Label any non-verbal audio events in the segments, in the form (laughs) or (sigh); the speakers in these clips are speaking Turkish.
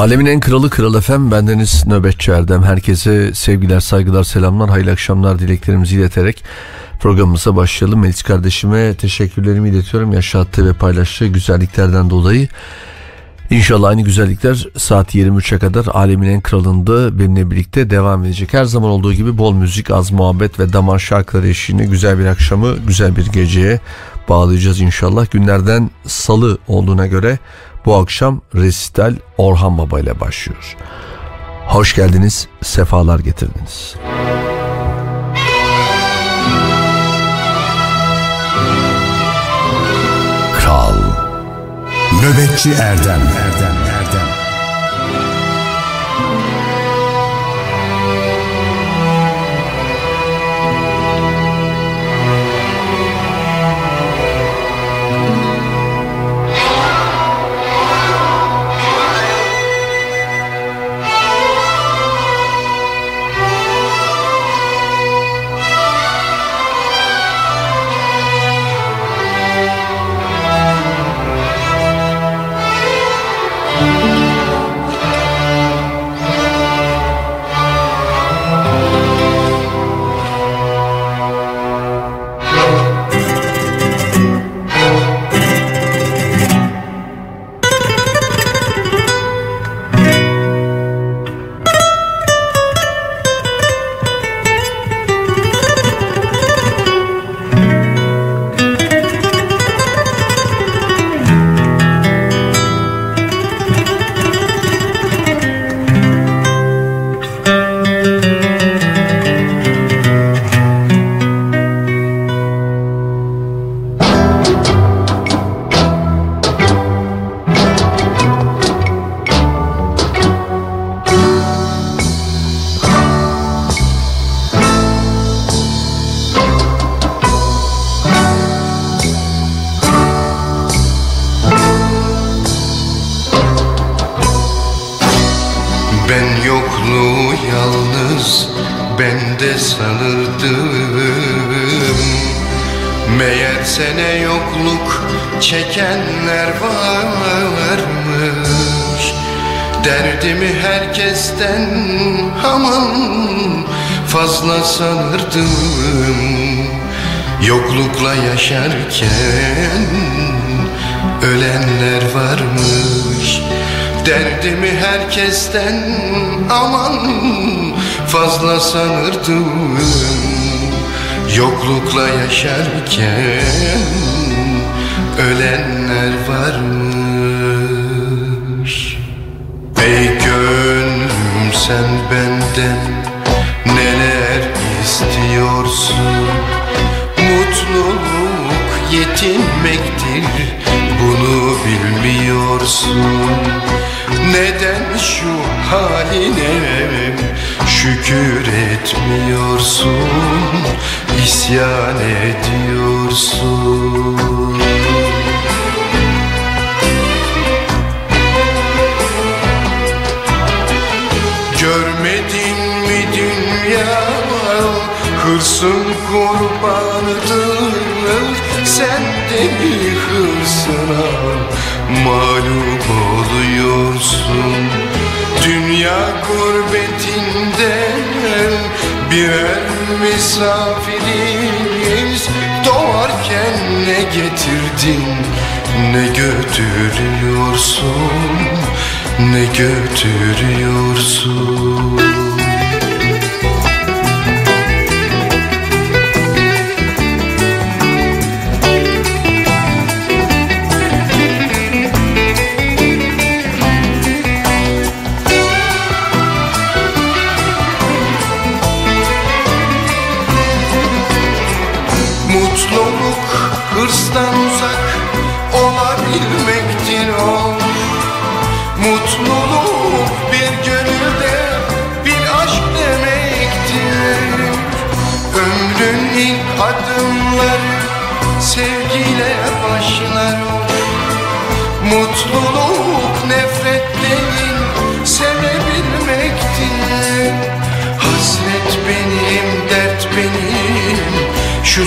Alemin en kralı Kral Efem bendeniz Nöbetçi Erdem. Herkese sevgiler, saygılar, selamlar, hayırlı akşamlar dileklerimizi ileterek programımıza başlayalım. Melis kardeşime teşekkürlerimi iletiyorum. Yaşattığı ve paylaştığı güzelliklerden dolayı. İnşallah aynı güzellikler saat 23'e kadar Alemin en kralında benimle birlikte devam edecek. Her zaman olduğu gibi bol müzik, az muhabbet ve damar şarkıları eşliğinde güzel bir akşamı, güzel bir geceye bağlayacağız inşallah. Günlerden salı olduğuna göre bu akşam resital Orhan Baba ile başlıyor. Hoş geldiniz, sefalar getirdiniz. Kral Nöbetçi Erdem Erdem sanırdım Yoklukla yaşarken ölenler varmış. Derdimi herkesten aman fazla sanırdım Yoklukla yaşarken ölenler varmış. Ey gönlüm sen benden istiyorsun? Mutluluk yetinmektir bunu bilmiyorsun. Neden şu haline şükür etmiyorsun? İsyan ediyorsun hırsın kurbanıdır Sen de mi hırsına mağlup oluyorsun Dünya gurbetinde birer misafiriz Doğarken ne getirdin ne götürüyorsun Ne götürüyorsun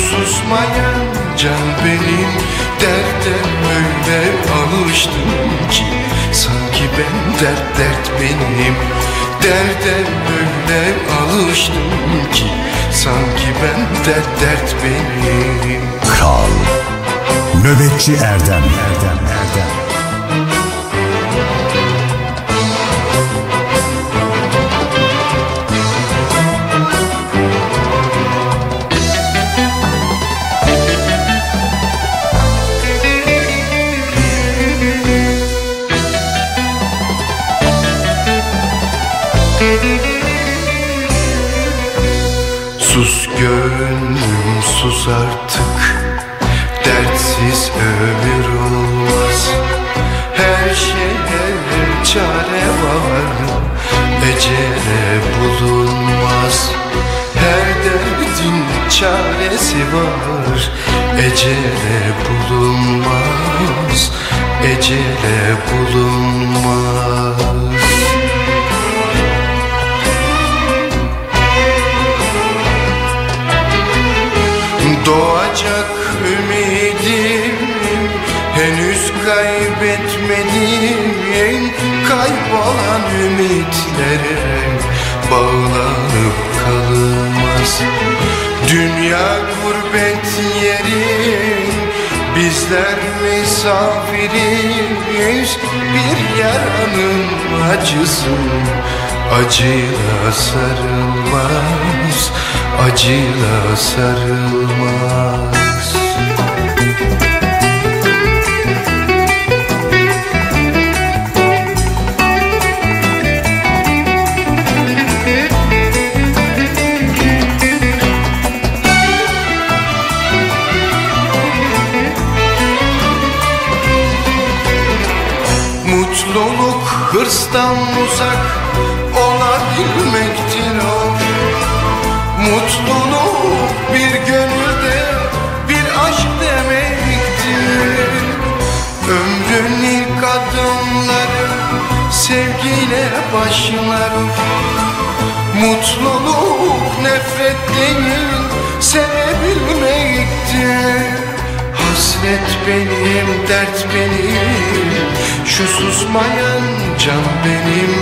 susmayan can benim Derde öyle alıştım ki. Sanki ben dert dert benim Derde öyle alıştım ki. Sanki ben dert dert benim. Kral Nöbetçi Erdem Erdem Erdem gönlüm sus artık. Dertsiz ömür olmaz. Her şeye çare var. Ecele bulunmaz. Her derdin çaresi var. Ecele bulunmaz. Ecele bulunmaz Doğacak ümidim Henüz kaybetmedim Kaybolan ümitlere Bağlanıp kalınmaz Dünya gurbet yeri Bizler misafiriz. Bir yaranın acısı Acıyla sarılmaz Acıyla sarılmaz. Mutluluk hırstan uzak sevgiyle başlar. Mutluluk nefret değil sevebilmektir Hasret benim, dert benim. Şu susmayan can benim.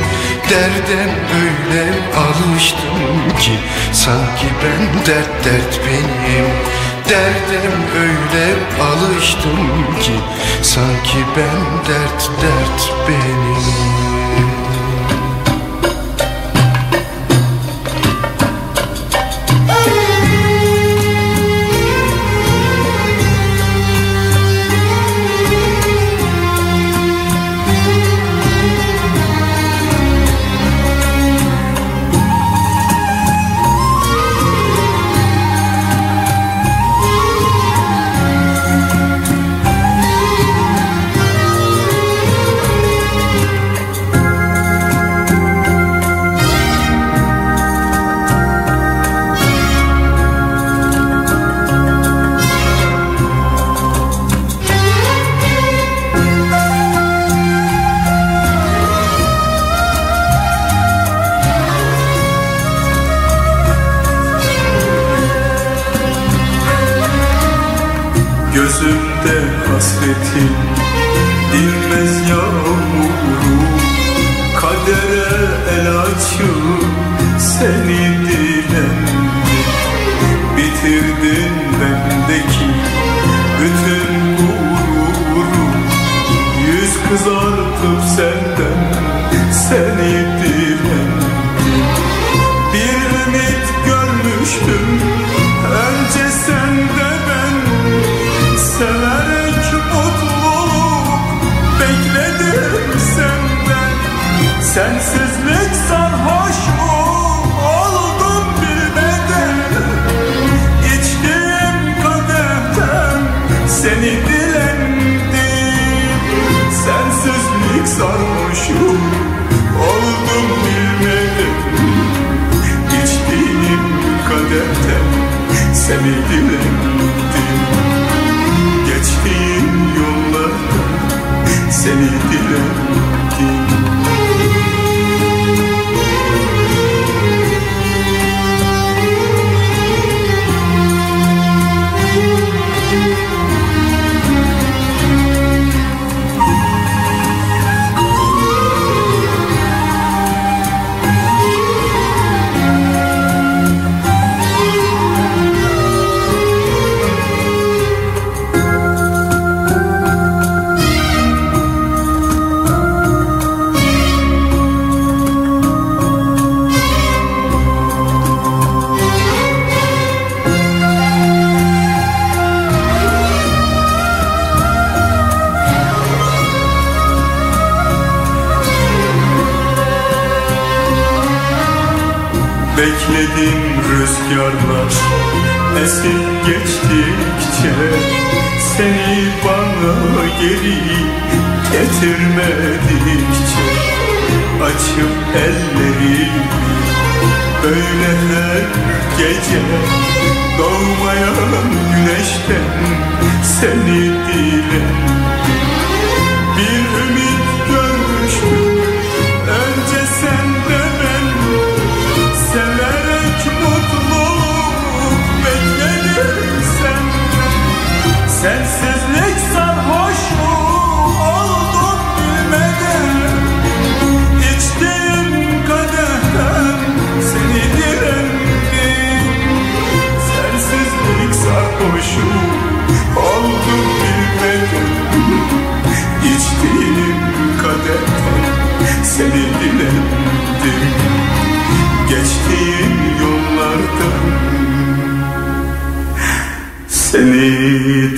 Derde öyle alıştım ki Sanki ben dert dert benim. Derdem öyle alıştım ki Sanki ben dert dert benim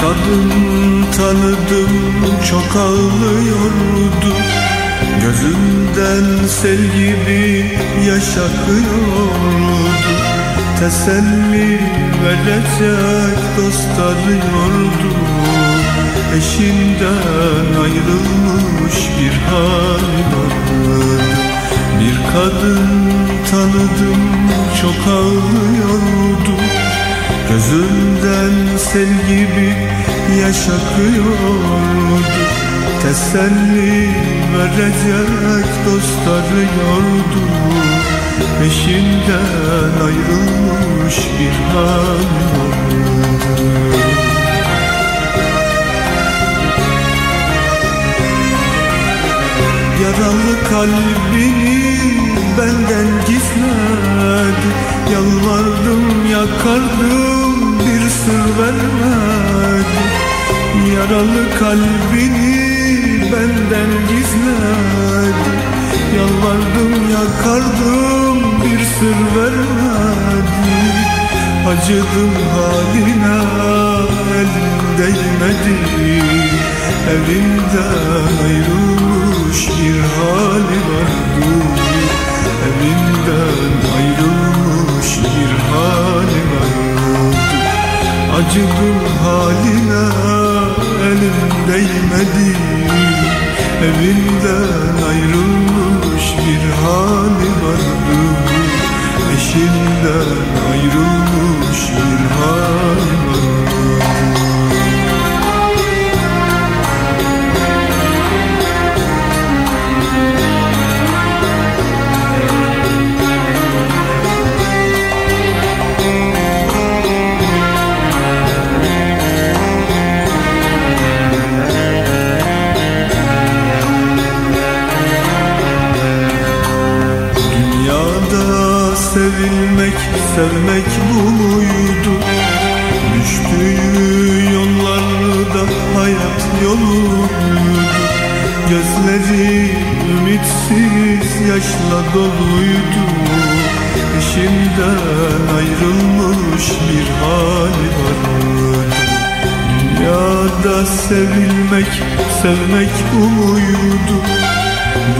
kadın tanıdım çok ağlıyordu. Gözünden sel gibi yaş akıyordu Teselli verecek dost arıyordu. Eşinden ayrılmış bir hal Bir kadın tanıdım çok ağlıyordu Gözünden sel gibi yaş akıyordu Teselli verecek dost arıyordu Peşinden ayrılmış bir hal Yaralı kalbini benden gizledi Yalvardım yakardım bir sır vermedi Yaralı kalbini benden gizledi Yalvardım yakardım bir sır vermedi Acıdım haline elim değmedi. Elimden ayrılmış bir hali vardı. Elimden ayrılmış bir hali vardı Acıdım haline elim değmedi. Evinden ayrılmış bir hali vardı Eşinden ayrılmış bir hali vardı sevmek bu muydu? Düştüğü yollarda hayat yoluydu Gözleri ümitsiz yaşla doluydu Eşinden ayrılmış bir hali vardı Dünyada sevilmek, sevmek bu muydu?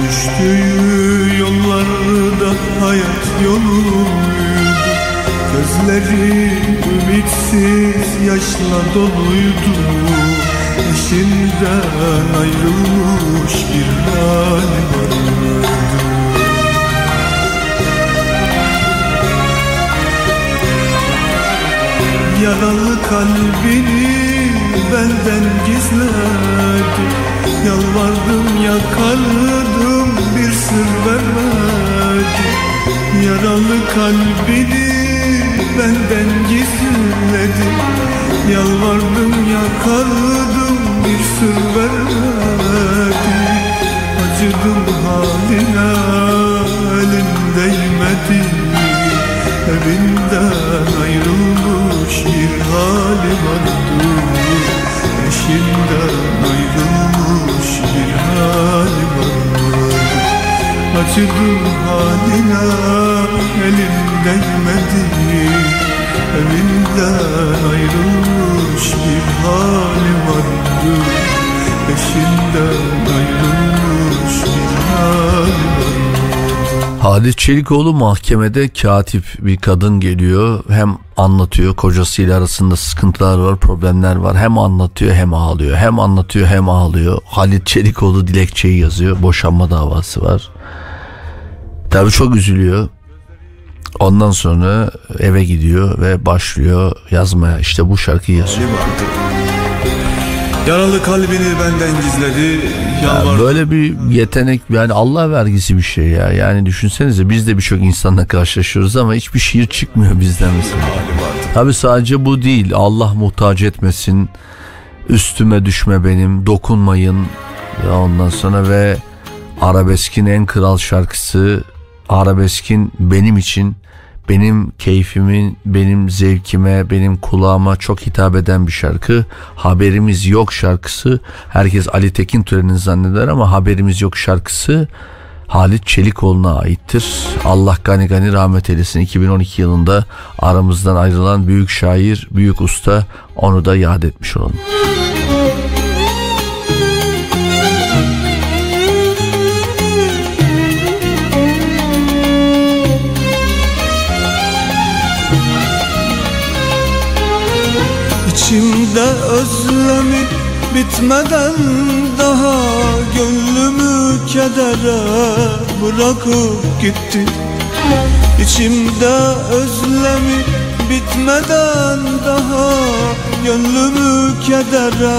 Düştüğü yollarda hayat yoluydu Gözleri ümitsiz yaşla doluydu. Eşinden ayrılmış bir hali vardı. Yaralı kalbini benden gizledi. Yalvardım yakardım bir sır vermedi. Yaralı kalbini benden gizledi. Yalvardım yakardım bir sır vermedi. Acıdım haline elim değmedi. Evinden ayrılmış bir hali vardı. Eşinden ayrılmış bir hali vardı. Acıdım haline elim değmedi Evinden ayrılmış bir hali vardı Eşinden ayrılmış bir hali vardı Halit Çelikoğlu mahkemede katip bir kadın geliyor. Hem anlatıyor kocasıyla arasında sıkıntılar var, problemler var. Hem anlatıyor hem ağlıyor. Hem anlatıyor hem ağlıyor. Halit Çelikoğlu dilekçeyi yazıyor. Boşanma davası var. Tabii çok üzülüyor. Ondan sonra eve gidiyor ve başlıyor yazmaya. İşte bu şarkıyı yazıyor. Yaralı kalbini benden gizledi Ya Yalvardım böyle bir yetenek yani Allah vergisi bir şey ya. Yani düşünsenize biz de birçok insanla karşılaşıyoruz ama hiçbir şiir çıkmıyor bizden mesela. Tabi sadece bu değil. Allah muhtaç etmesin. Üstüme düşme benim. Dokunmayın. Ya ondan sonra ve arabeskin en kral şarkısı arabeskin benim için benim keyfimin, benim zevkime, benim kulağıma çok hitap eden bir şarkı. Haberimiz yok şarkısı. Herkes Ali Tekin törenini zanneder ama haberimiz yok şarkısı Halit Çelikoğlu'na aittir. Allah gani gani rahmet eylesin. 2012 yılında aramızdan ayrılan büyük şair, büyük usta onu da yad etmiş olalım. İçimde özlemi bitmeden daha Gönlümü kedere bırakıp gitti. İçimde özlemi bitmeden daha Gönlümü kedere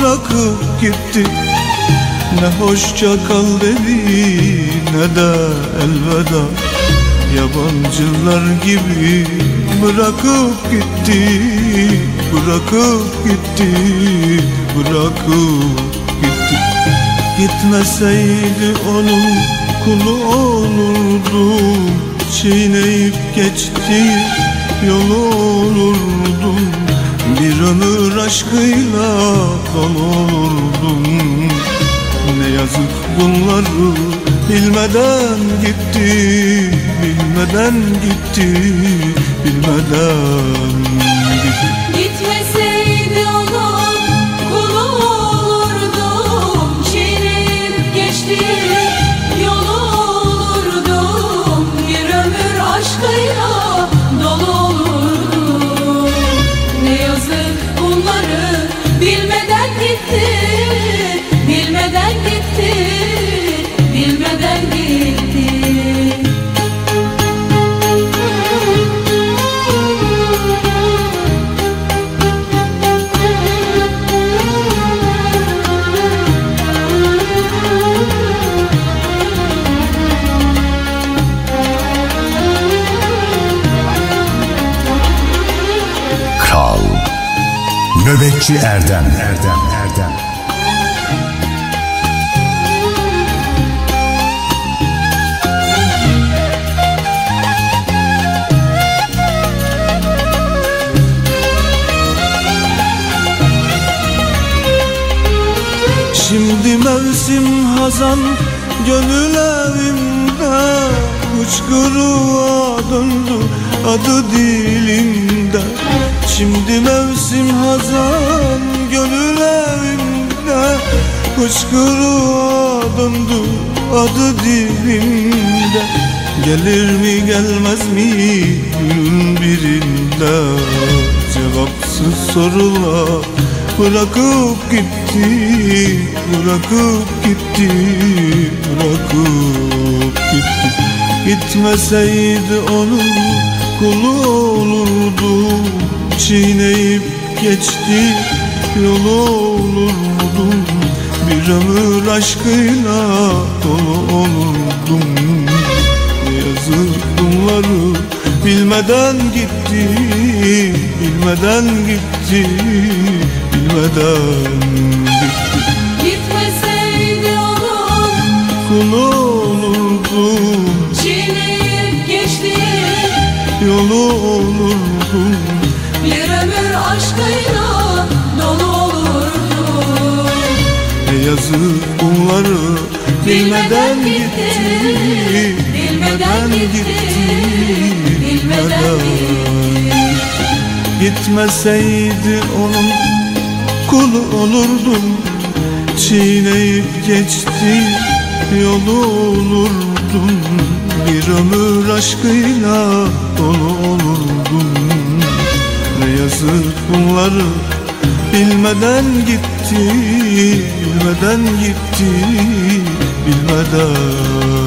bırakıp gitti. Ne hoşça kal dedi ne de elveda Yabancılar gibi bırakıp gitti Bırakıp gitti Bırakıp gitti. Gitmeseydi onun kulu olurdum Çiğneyip geçti yolu olurdum. Bir ömür aşkıyla dolu olurdum. Ne yazık bunları bilmeden gitti Bilmeden gitti Bilmeden Nöbetçi Erdem. Erdem Erdem. Şimdi mevsim hazan Gönül evimde Hıçkırığa döndü Adı dilimde Şimdi mevsim hazan Gönül evimde Hıçkırığa döndü Adı dilimde Gelir mi gelmez mi Günün birinde Cevapsız sorular Bırakıp gitti Bırakıp gitti Bırakıp gitti. Gitmeseydi onun kulu olurdu Çiğneyip geçti yolu olurdum Bir ömür aşkıyla dolu olurdum Ne yazık bunları bilmeden gitti Bilmeden gitti Bilmeden gitti. Gitmeseydi onun Kulu olurdum çiğneyip geçti. Yolu olurdum aşkıyla dolu olurdu Ne yazık bunları bilmeden gitti Bilmeden gitti Bilmeden Gitmeseydi onun kulu olurdum Çiğneyip geçti yolu olurdum. Bir ömür aşkıyla dolu olurdum yazık bunları. Bilmeden gitti Bilmeden gitti Bilmeden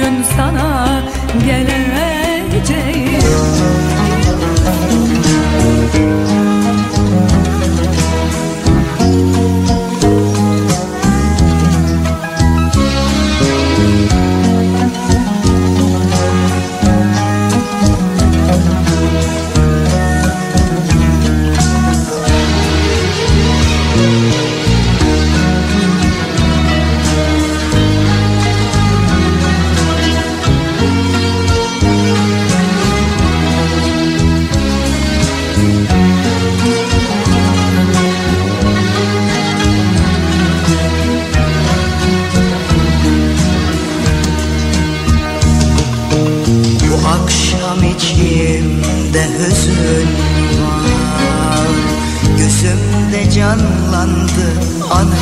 gün sana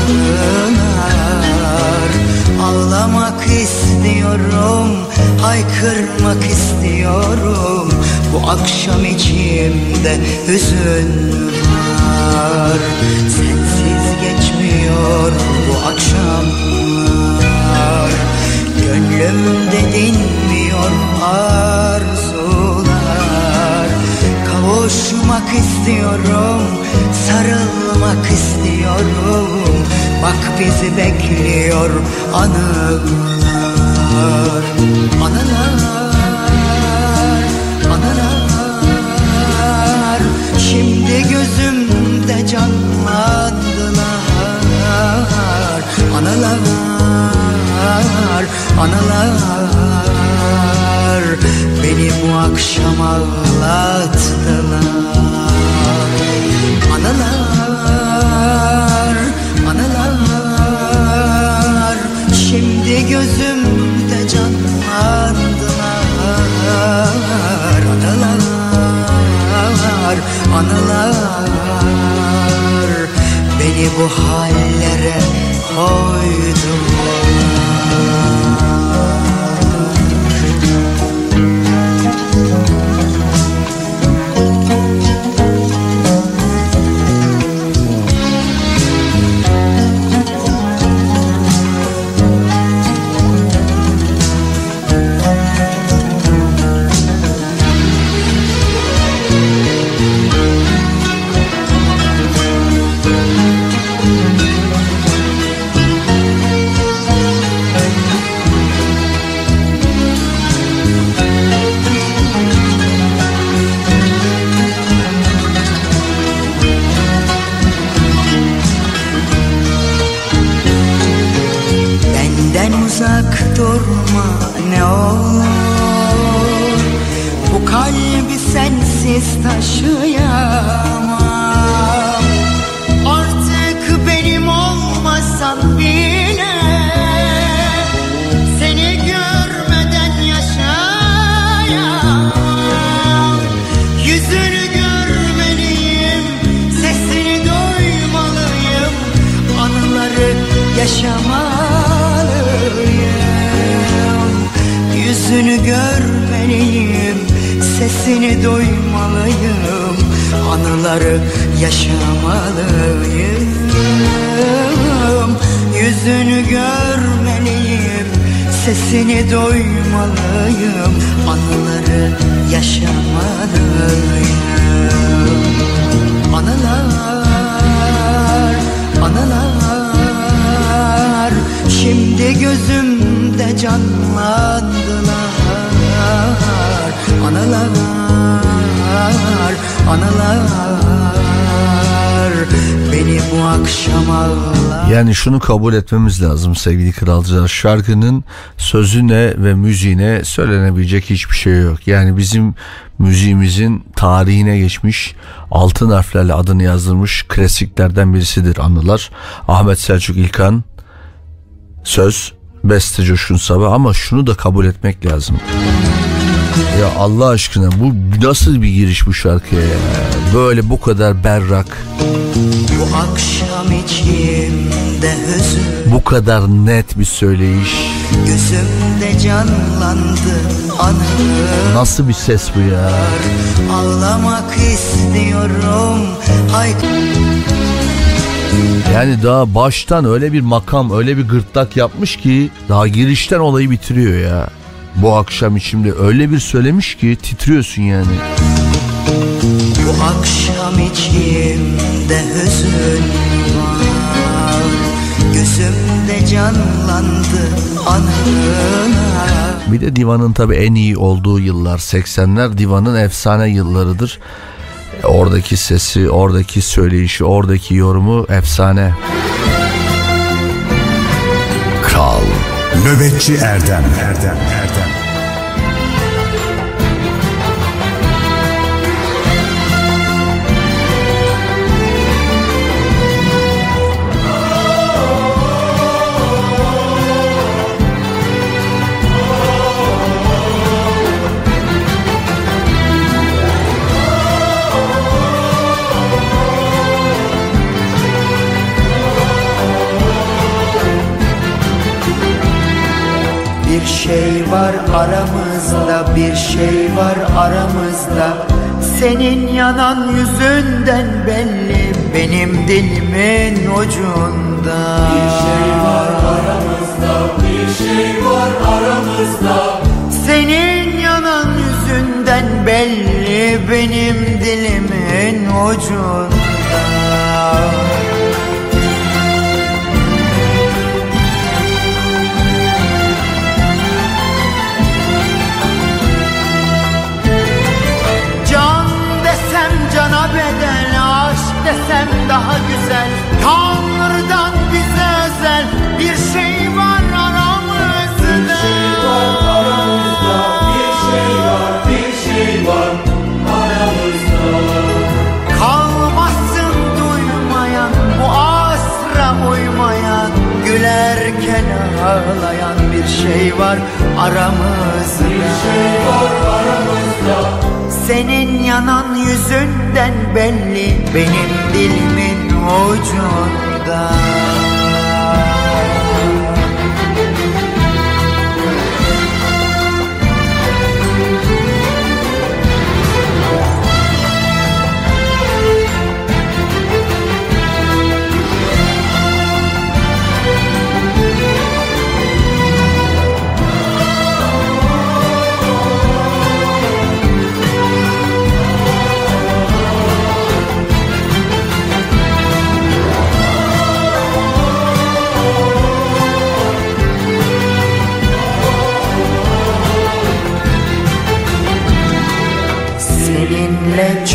anılar Ağlamak istiyorum, haykırmak istiyorum. Bu akşam içimde hüzün var. Sensiz geçmiyor bu akşamlar Gönlümde dinmiyor arzular. Kavuşmak istiyorum, sarılmak istiyorum Bak bizi bekliyor anılar Anılar, anılar. Şimdi gözümde canlandılar Anılar, anılar. Beni bu akşam ağlattılar Anılar, Şimdi gözümde canlandılar Anılar, anılar Beni bu hallere koydular şunu kabul etmemiz lazım sevgili kralcılar. Şarkının sözüne ve müziğine söylenebilecek hiçbir şey yok. Yani bizim müziğimizin tarihine geçmiş altın harflerle adını yazdırmış klasiklerden birisidir anılar. Ahmet Selçuk İlkan söz beste Coşkun Sabah ama şunu da kabul etmek lazım. Ya Allah aşkına bu nasıl bir giriş bu şarkıya ya? Böyle bu kadar berrak, Bu akşam içimde hüzün bu kadar net bir söyleyiş. Gözümde canlandı anılar Nasıl bir ses bu ya? Ağlamak istiyorum Haydi Yani daha baştan öyle bir makam, öyle bir gırtlak yapmış ki daha girişten olayı bitiriyor ya. Bu akşam içimde öyle bir söylemiş ki titriyorsun yani. Bu akşam içimde hüzün var. Gözümde canlandı anılar. Bir de Divan'ın tabi en iyi olduğu yıllar. 80'ler Divan'ın efsane yıllarıdır. Oradaki sesi, oradaki söyleyişi, oradaki yorumu efsane. Kral. Nöbetçi Erdem. Erdem Erdem şey var aramızda bir şey var aramızda. Senin yanan yüzünden belli benim dilimin ucunda. Bir şey var aramızda bir şey var aramızda. Senin yanan yüzünden belli benim dilimin ucunda desem daha güzel. Tanrı'dan bize özel Bir şey var aramızda. Bir şey var aramızda Bir şey var, bir şey var aramızda. Kalmasın duymayan Bu asra uymayan Gülerken ağlayan bir şey var aramızda. Bir şey var aramızda senin yanan yüzünden belli benim dilimin ucunda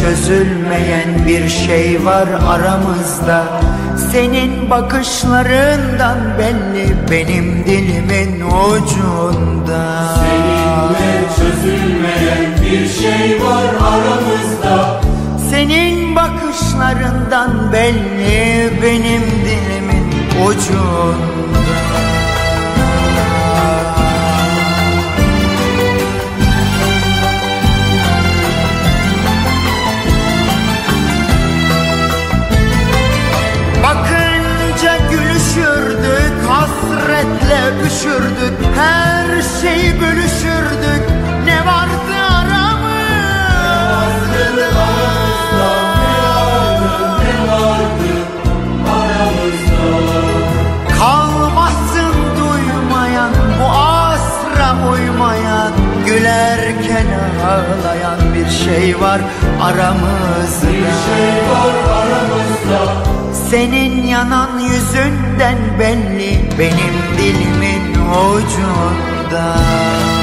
çözülmeyen bir şey var aramızda. Senin bakışlarından belli benim dilimin ucunda. Seninle çözülmeyen bir şey var aramızda. Senin bakışlarından belli benim dilimin ucunda şeyi bölüşürdük. Ne vardı aramızda? Kalmasın duymayan, bu asra uymayan, gülerken ağlayan bir şey var aramızda. Bir şey var aramızda. Senin yanan yüzünden belli benim dilimin ucunda. 啦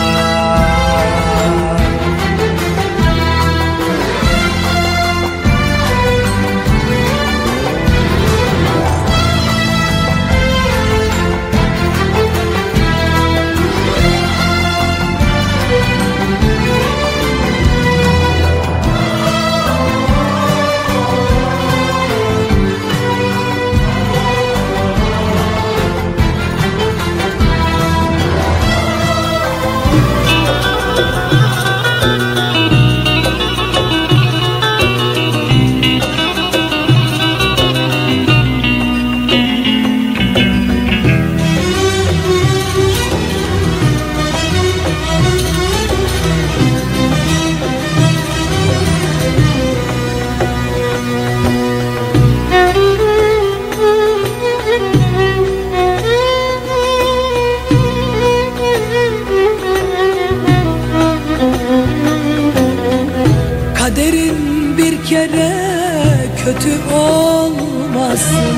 kötü olmasın.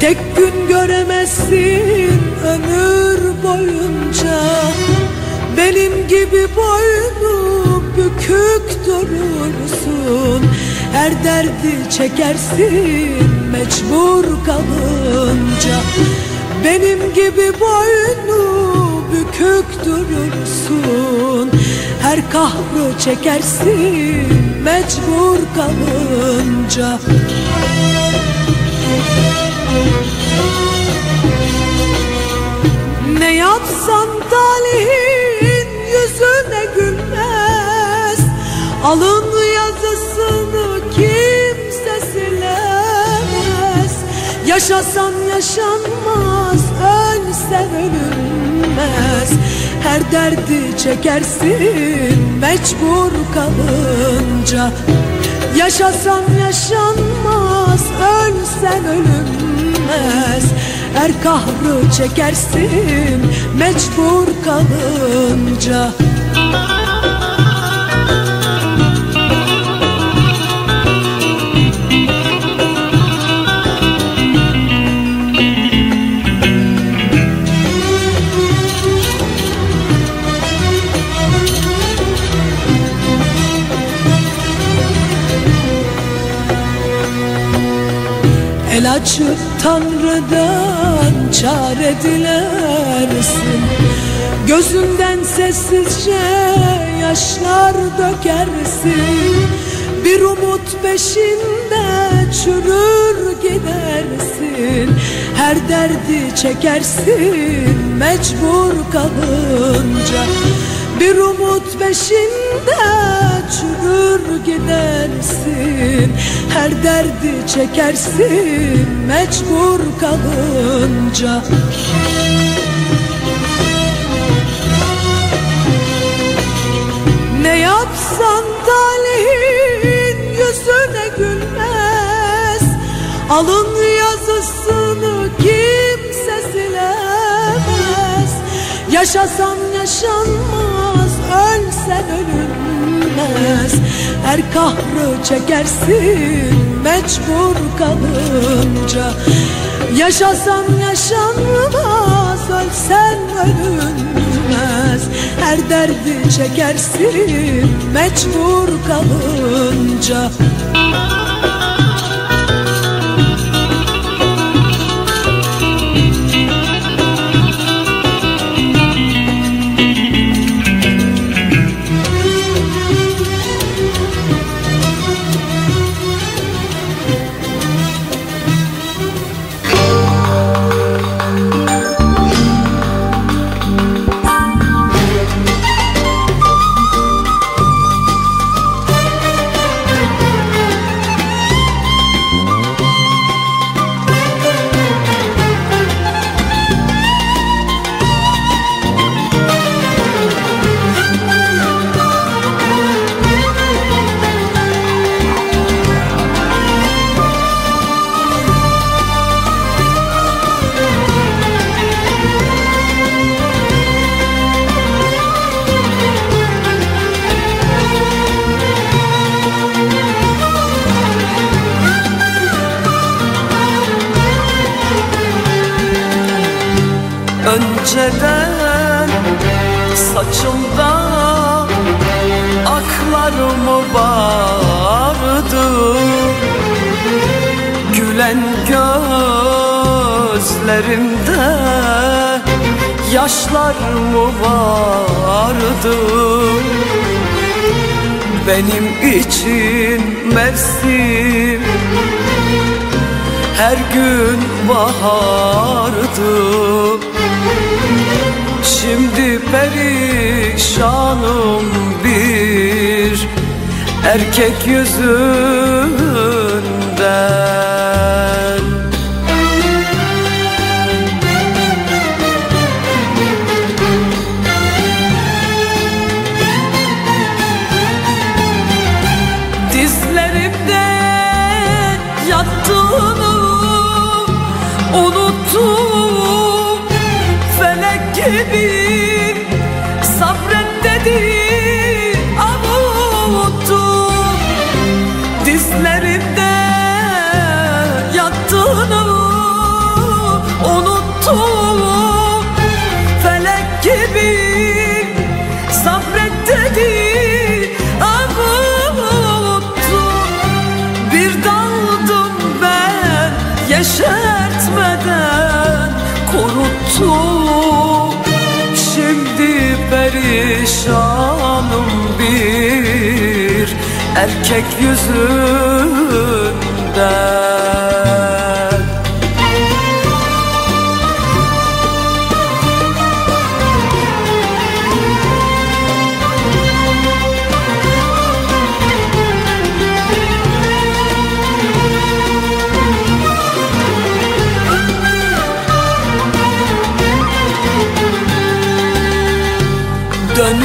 Tek gün göremezsin ömür boyunca. Benim gibi boynu bükük durursun. Her derdi çekersin mecbur kalınca. Benim gibi boynu bükük durursun. Her kahrı çekersin mecbur kalınca. Ne yapsan talihin yüzüne gülmez. Alın yazısını kimse silemez. Yaşasan yaşanmaz, ölsen ölünmez Her derdi çekersin mecbur kalınca. Yaşasan yaşanmaz, ölsen ölünmez. Her kahrı çekersin mecbur kalınca El açıp Tanrı'dan çare dilersin Gözünden sessizce yaşlar dökersin. Bir umut peşinde çürür gidersin. Her derdi çekersin mecbur kalınca. Bir umut peşinde çürür gidersin Her derdi çekersin mecbur kalınca. Ne yapsan talihin yüzüne gülmez Alın yazısını kimse silemez. Yaşasan yaşanmaz, ölsen ölünmez Her kahrı çekersin mecbur kalınca. Yaşasan yaşanmaz, ölsen ölünmez. Her derdi çekersin mecbur kalınca gözlerimde yaşlar mı vardı? Benim için mevsim her gün bahardı. Şimdi perişanım bir erkek yüzünden unuttum Şimdi perişanım bir erkek yüzünden.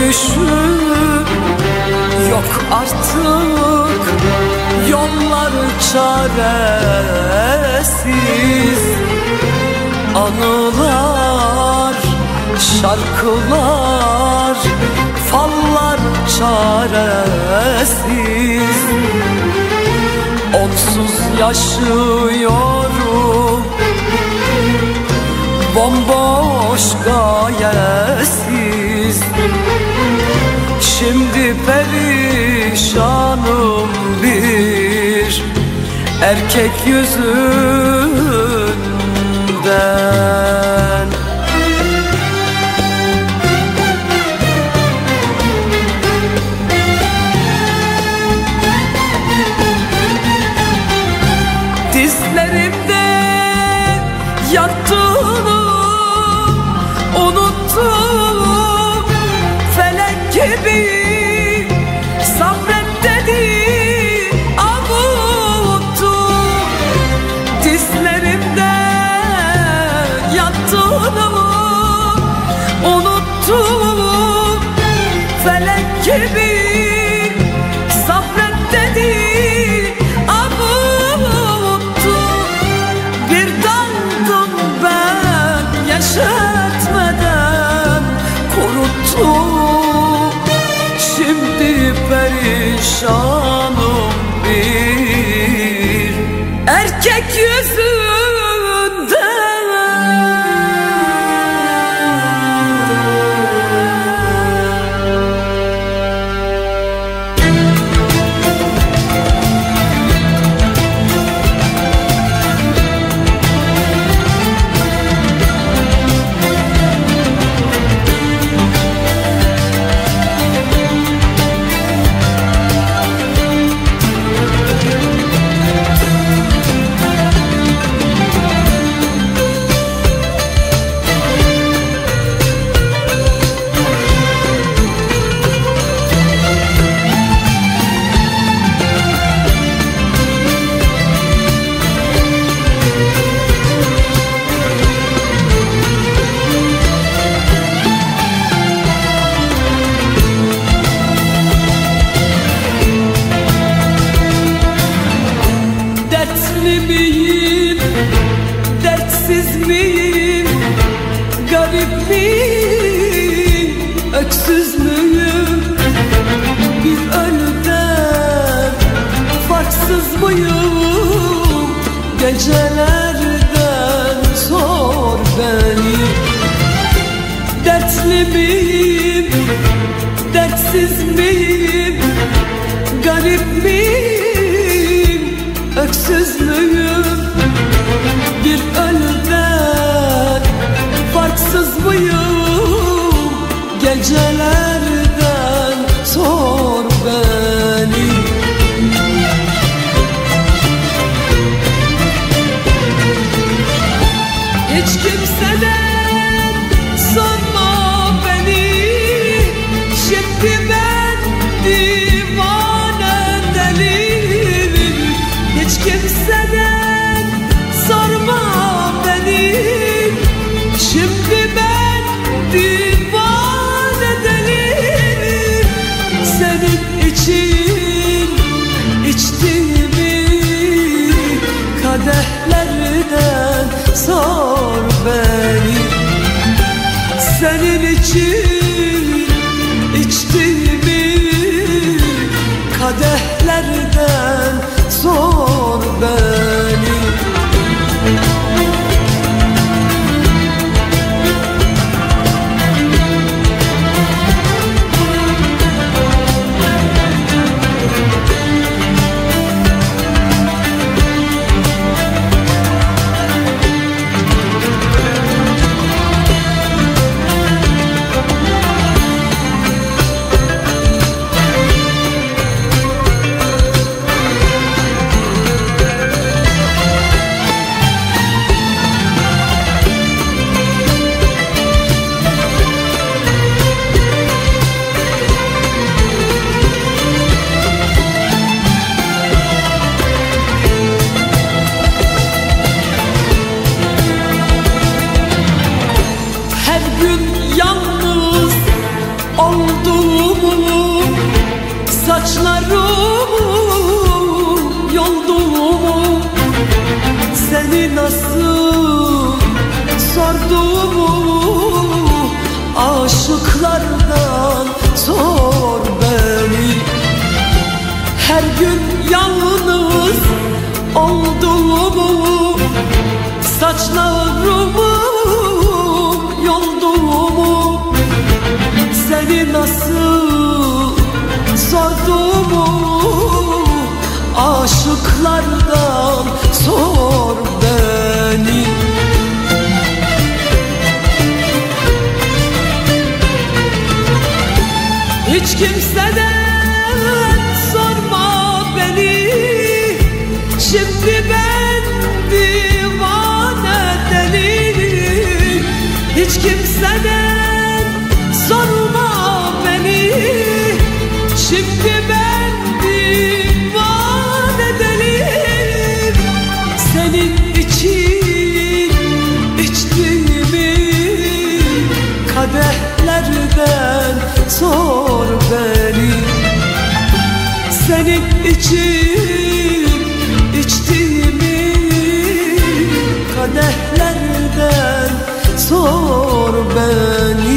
dönüşü yok artık Yollar çaresiz. Anılar, şarkılar, fallar çaresiz. Onsuz yaşıyorum. Bomboş gayesiz. Şimdi perişanım bir Erkek yüzünden. Yarımı, yolduğumu Seni nasıl sorduğumu Aşıklardan sor beni. Her gün yalnız olduğumu Saçlarımı yolduğumu Seni nasıl sordumu aşıklardan sor beni. Hiç kimseden sorma beni. Şimdi ben senin için içtiğimi kadehlerden sor beni.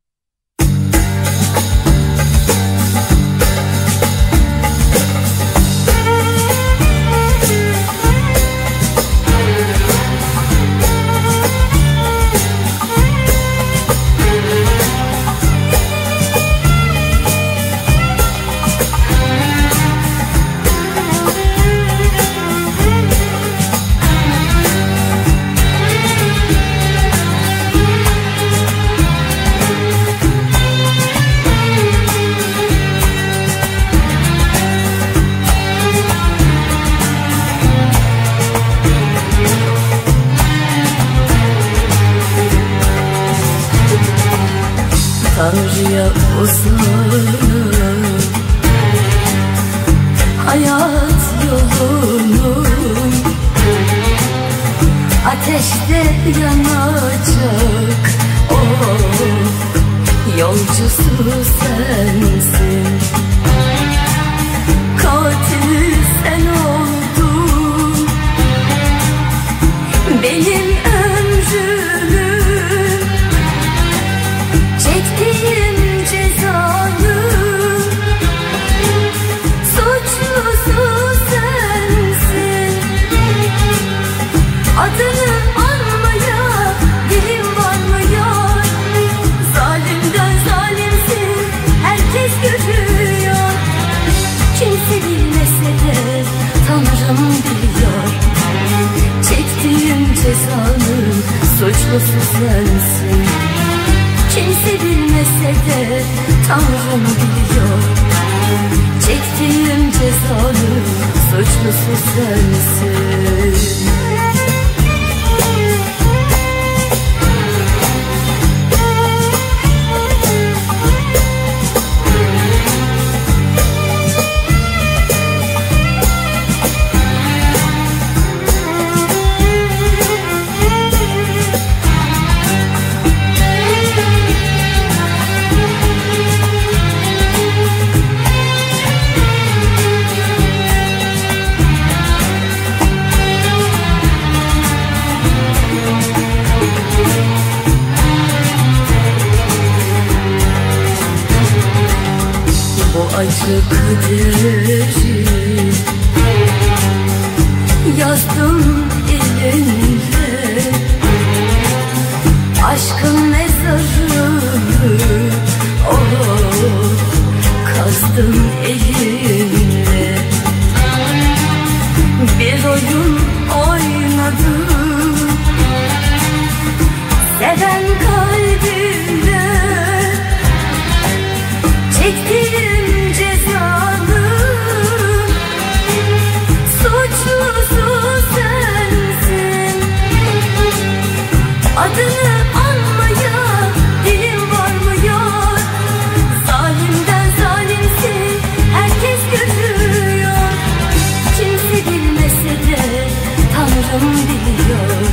suçum biliyorum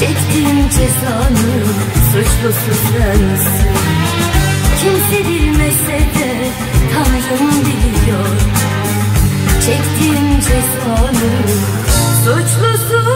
Çektiğim cezanı suçlusu sensin Kimse bilmese de Tanrım biliyor. Çektiğim cezanı suçlusu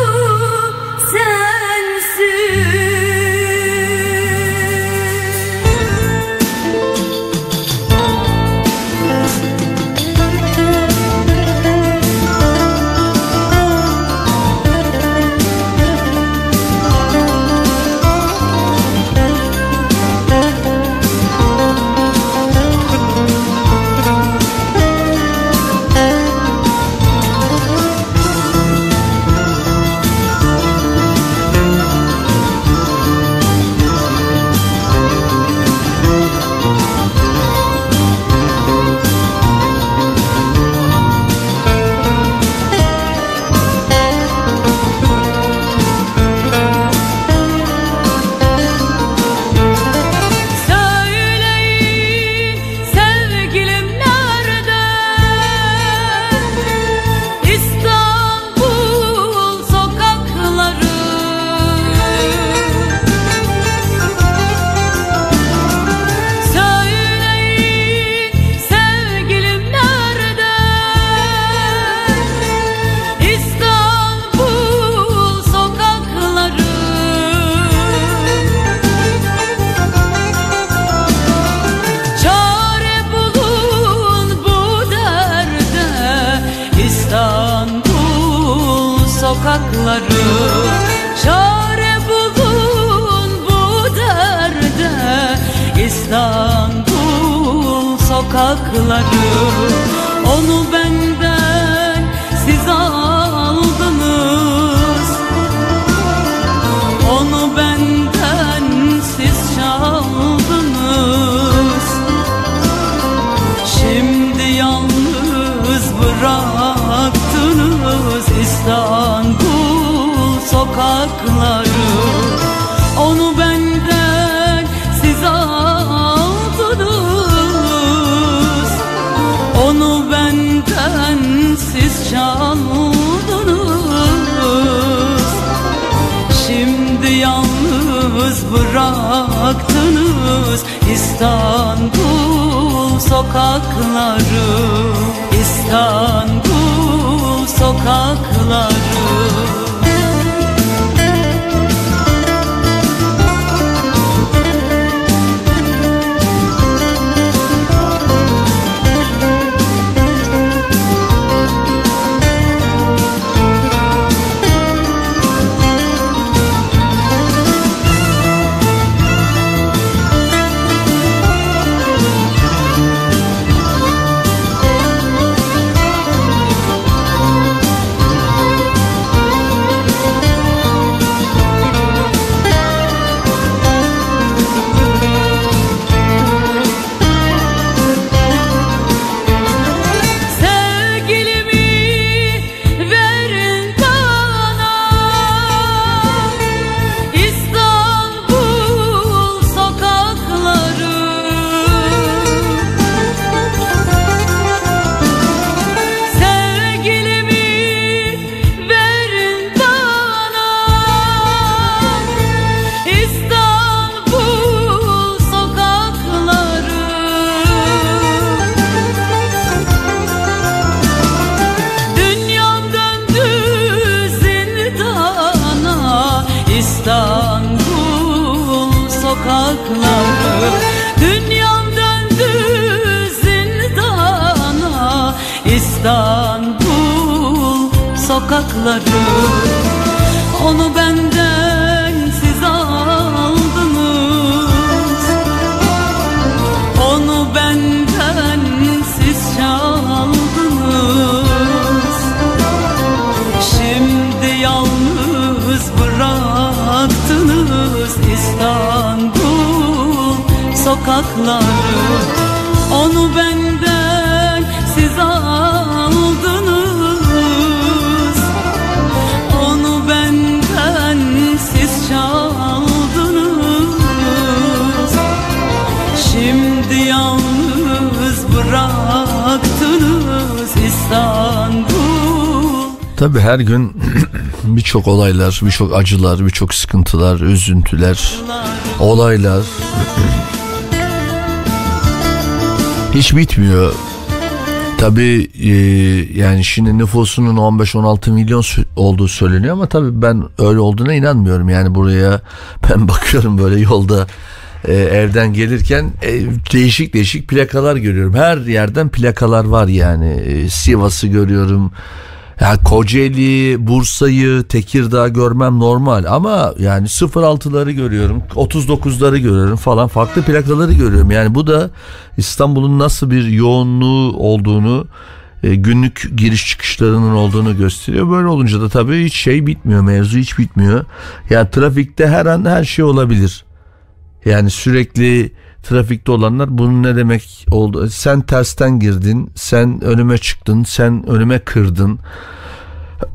bıçakları Onu benden siz aldınız. Onu benden siz çaldınız. Şimdi yalnız bıraktınız İstanbul sokakları. Onu benden Tabii her gün (clears throat) birçok olaylar, birçok acılar, birçok sıkıntılar, üzüntüler, olaylar (clears throat) hiç bitmiyor. Tabii e, yani şimdi nüfusunun 15-16 milyon olduğu söyleniyor ama tabii ben öyle olduğuna inanmıyorum. Yani buraya (laughs) ben bakıyorum böyle yolda e, evden gelirken e, değişik değişik plakalar görüyorum. Her yerden plakalar var yani. Sivas'ı görüyorum. Ya Kocaeli, Bursa'yı, Tekirdağ görmem normal ama yani 06'ları görüyorum, 39'ları görüyorum falan farklı plakaları görüyorum. Yani bu da İstanbul'un nasıl bir yoğunluğu olduğunu, e, günlük giriş çıkışlarının olduğunu gösteriyor. Böyle olunca da tabii hiç şey bitmiyor, mevzu hiç bitmiyor. Yani trafikte her an her şey olabilir. Yani sürekli trafikte olanlar bunun ne demek oldu? Sen tersten girdin, sen önüme çıktın, sen önüme kırdın.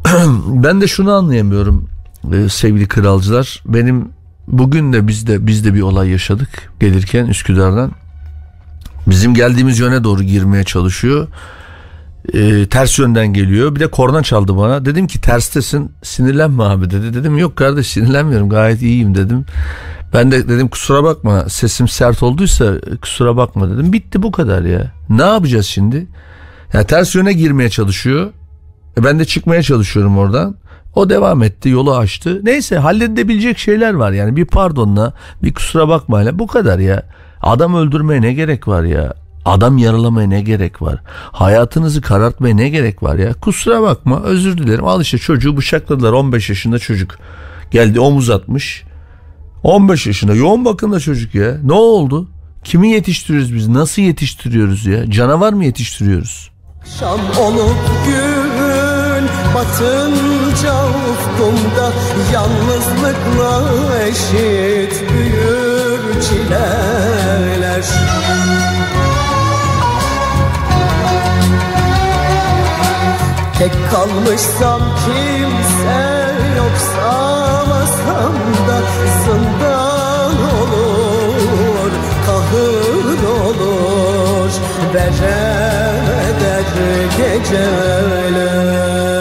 (clears throat) ben de şunu anlayamıyorum e, sevgili kralcılar. Benim bugün de biz de biz de bir olay yaşadık gelirken Üsküdar'dan. Bizim geldiğimiz yöne doğru girmeye çalışıyor. E, ters yönden geliyor. Bir de korna çaldı bana. Dedim ki terstesin sinirlenme abi dedi. Dedim yok kardeş sinirlenmiyorum gayet iyiyim dedim. Ben de dedim kusura bakma sesim sert olduysa kusura bakma dedim. Bitti bu kadar ya. Ne yapacağız şimdi? Ya ters yöne girmeye çalışıyor. E ben de çıkmaya çalışıyorum oradan. O devam etti yolu açtı. Neyse halledilebilecek şeyler var yani bir pardonla bir kusura bakmayla bu kadar ya. Adam öldürmeye ne gerek var ya? Adam yaralamaya ne gerek var? Hayatınızı karartmaya ne gerek var ya? Kusura bakma özür dilerim. Al işte çocuğu bıçakladılar 15 yaşında çocuk. Geldi omuz atmış. 15 yaşında yoğun bakımda çocuk ya. Ne oldu? Kimi yetiştiriyoruz biz? Nasıl yetiştiriyoruz ya? Canavar mı yetiştiriyoruz? Şam olup gün batınca ufkumda Yalnızlıkla eşit büyür çileler Tek kalmışsam kimse yoksa masamda Zindan olur, kahır olur. Verem eder geceler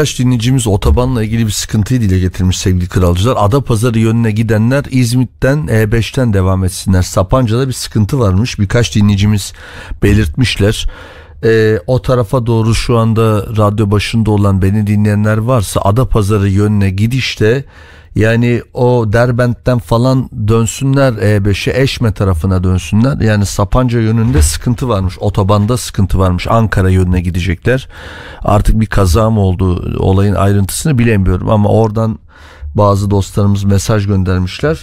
birkaç dinleyicimiz otobanla ilgili bir sıkıntıyı dile getirmiş sevgili kralcılar. Adapazarı yönüne gidenler İzmit'ten E5'ten devam etsinler. Sapanca'da bir sıkıntı varmış. Birkaç dinleyicimiz belirtmişler. Ee, o tarafa doğru şu anda radyo başında olan beni dinleyenler varsa Adapazarı yönüne gidişte yani o Derbent'ten falan dönsünler E5'e Eşme tarafına dönsünler. Yani Sapanca yönünde sıkıntı varmış. Otobanda sıkıntı varmış. Ankara yönüne gidecekler. Artık bir kaza mı oldu olayın ayrıntısını bilemiyorum ama oradan bazı dostlarımız mesaj göndermişler.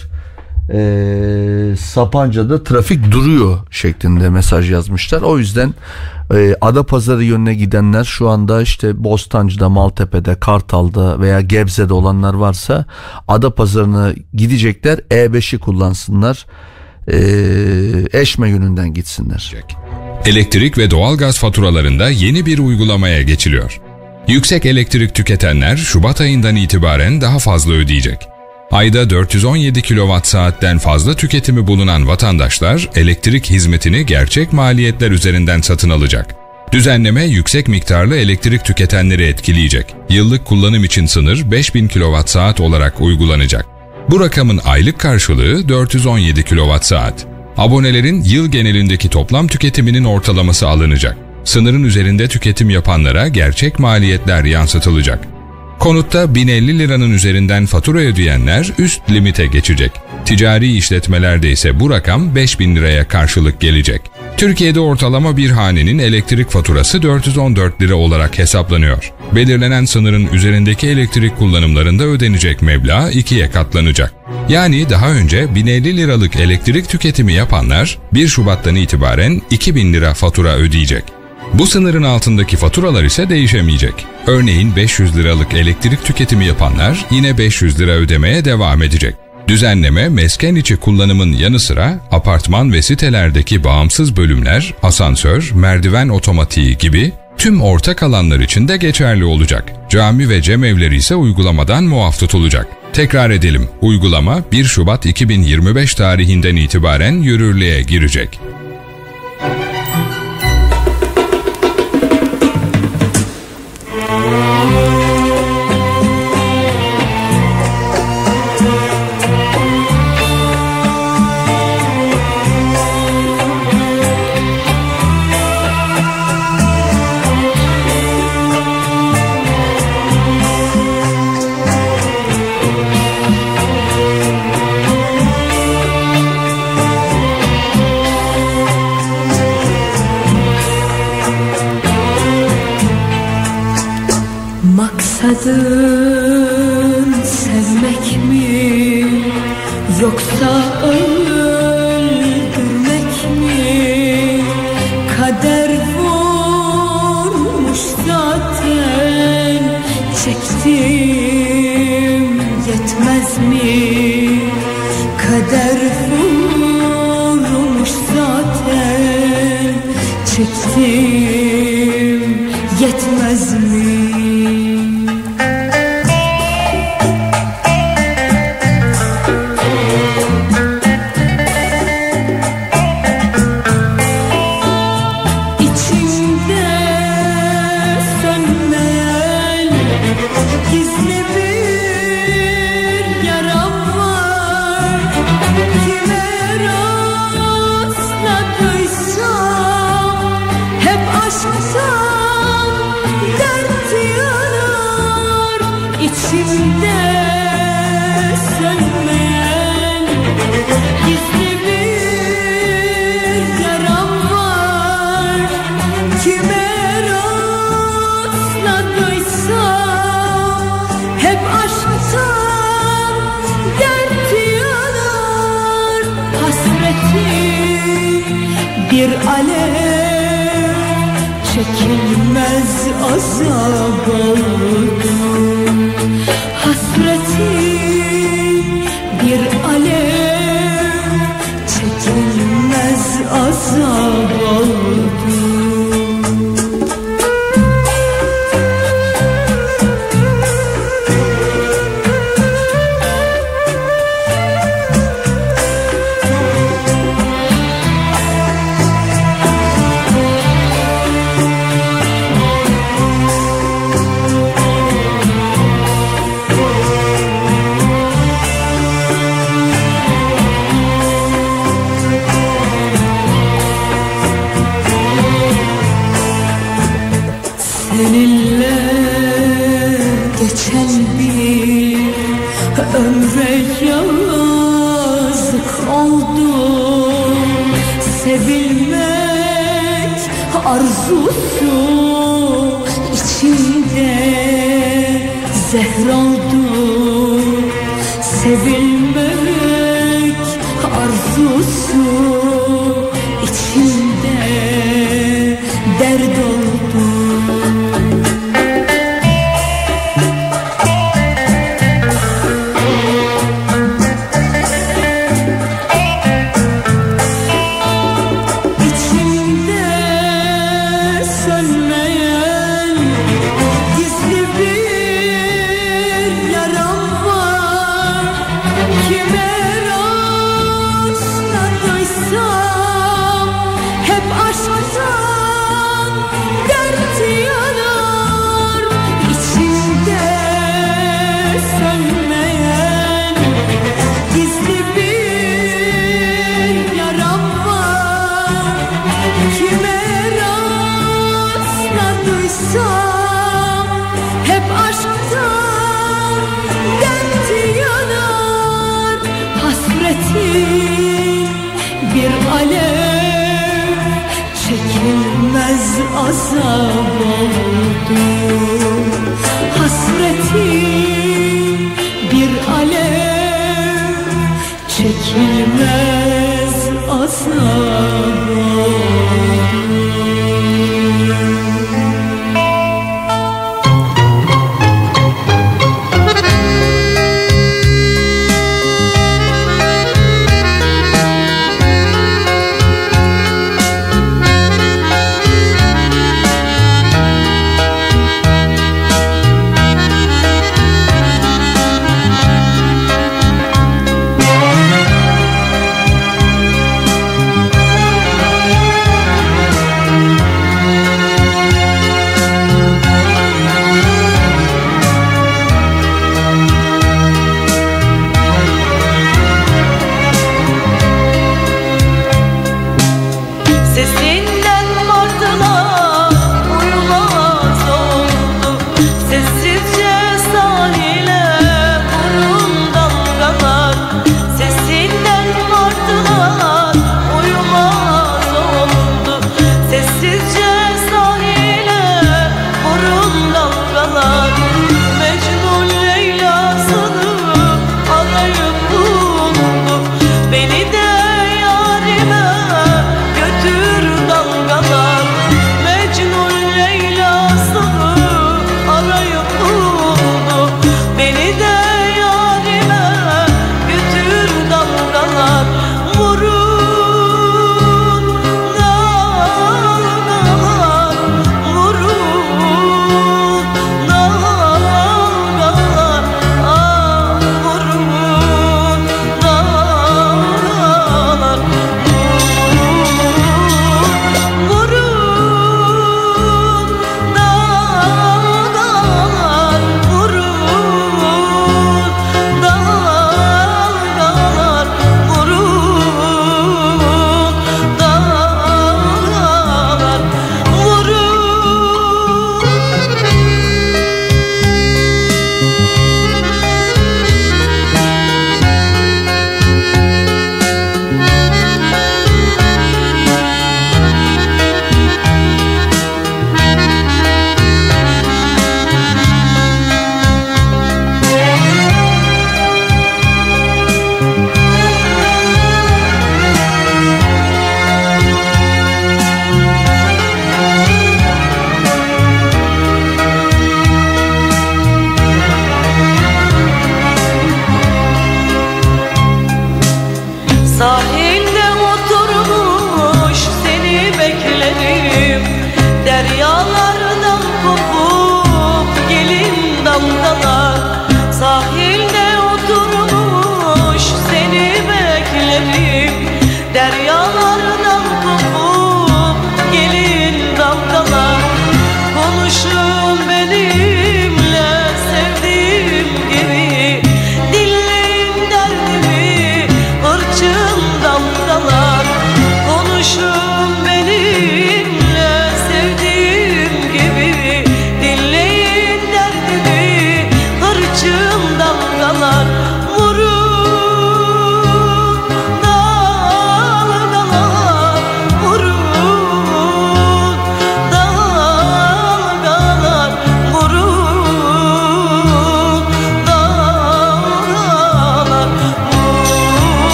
Ee, Sapanca'da trafik duruyor şeklinde mesaj yazmışlar. O yüzden e, Adapazarı yönüne gidenler şu anda işte Bostancı'da, Maltepe'de, Kartal'da veya Gebze'de olanlar varsa Adapazarı'na gidecekler E5'i kullansınlar. Ee, Eşme yönünden gitsinler. Elektrik ve doğalgaz faturalarında yeni bir uygulamaya geçiliyor. Yüksek elektrik tüketenler Şubat ayından itibaren daha fazla ödeyecek. Ayda 417 kWh fazla tüketimi bulunan vatandaşlar elektrik hizmetini gerçek maliyetler üzerinden satın alacak. Düzenleme yüksek miktarlı elektrik tüketenleri etkileyecek. Yıllık kullanım için sınır 5000 kWh olarak uygulanacak. Bu rakamın aylık karşılığı 417 kWh. Abonelerin yıl genelindeki toplam tüketiminin ortalaması alınacak. Sınırın üzerinde tüketim yapanlara gerçek maliyetler yansıtılacak. Konutta 1050 liranın üzerinden fatura ödeyenler üst limite geçecek. Ticari işletmelerde ise bu rakam 5000 liraya karşılık gelecek. Türkiye'de ortalama bir hanenin elektrik faturası 414 lira olarak hesaplanıyor. Belirlenen sınırın üzerindeki elektrik kullanımlarında ödenecek meblağ ikiye katlanacak. Yani daha önce 1050 liralık elektrik tüketimi yapanlar 1 Şubat'tan itibaren 2000 lira fatura ödeyecek. Bu sınırın altındaki faturalar ise değişemeyecek. Örneğin 500 liralık elektrik tüketimi yapanlar yine 500 lira ödemeye devam edecek. Düzenleme mesken içi kullanımın yanı sıra apartman ve sitelerdeki bağımsız bölümler, asansör, merdiven otomatiği gibi tüm ortak alanlar için de geçerli olacak. Cami ve cemevleri ise uygulamadan muaf tutulacak. Tekrar edelim, uygulama 1 Şubat 2025 tarihinden itibaren yürürlüğe girecek. Bir alev çekilmez azap oldu Hasretim bir alev çekilmez azap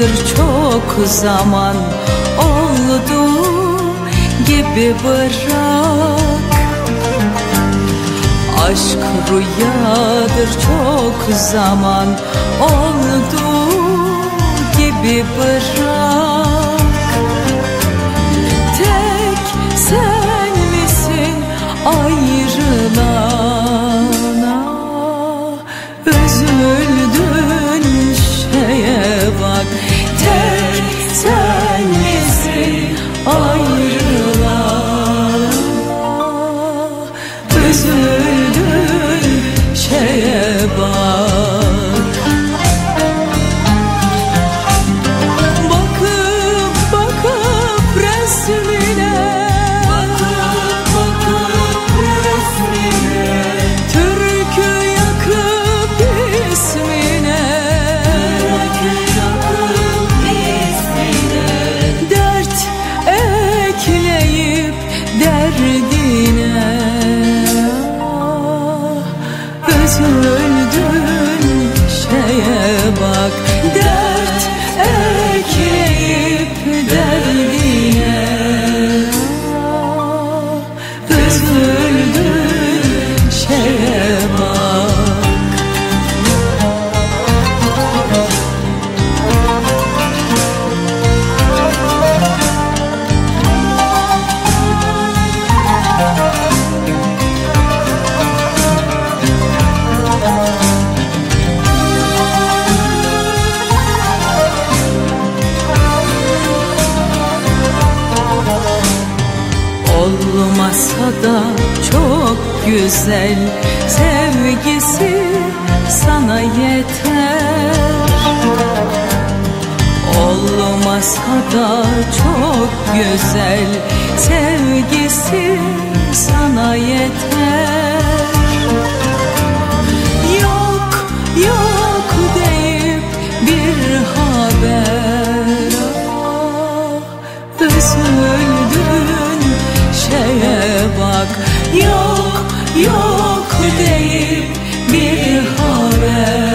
rüyadır çok zaman oldu gibi bırak. Aşk rüyadır çok zaman oldu gibi bırak Tek güzel sevgisi sana yeter. Olmasa da çok güzel sevgisi sana yeter. Yok yok deyip bir haber. Ah, Üzüldün şeye bak. Yok yok deyip bir haber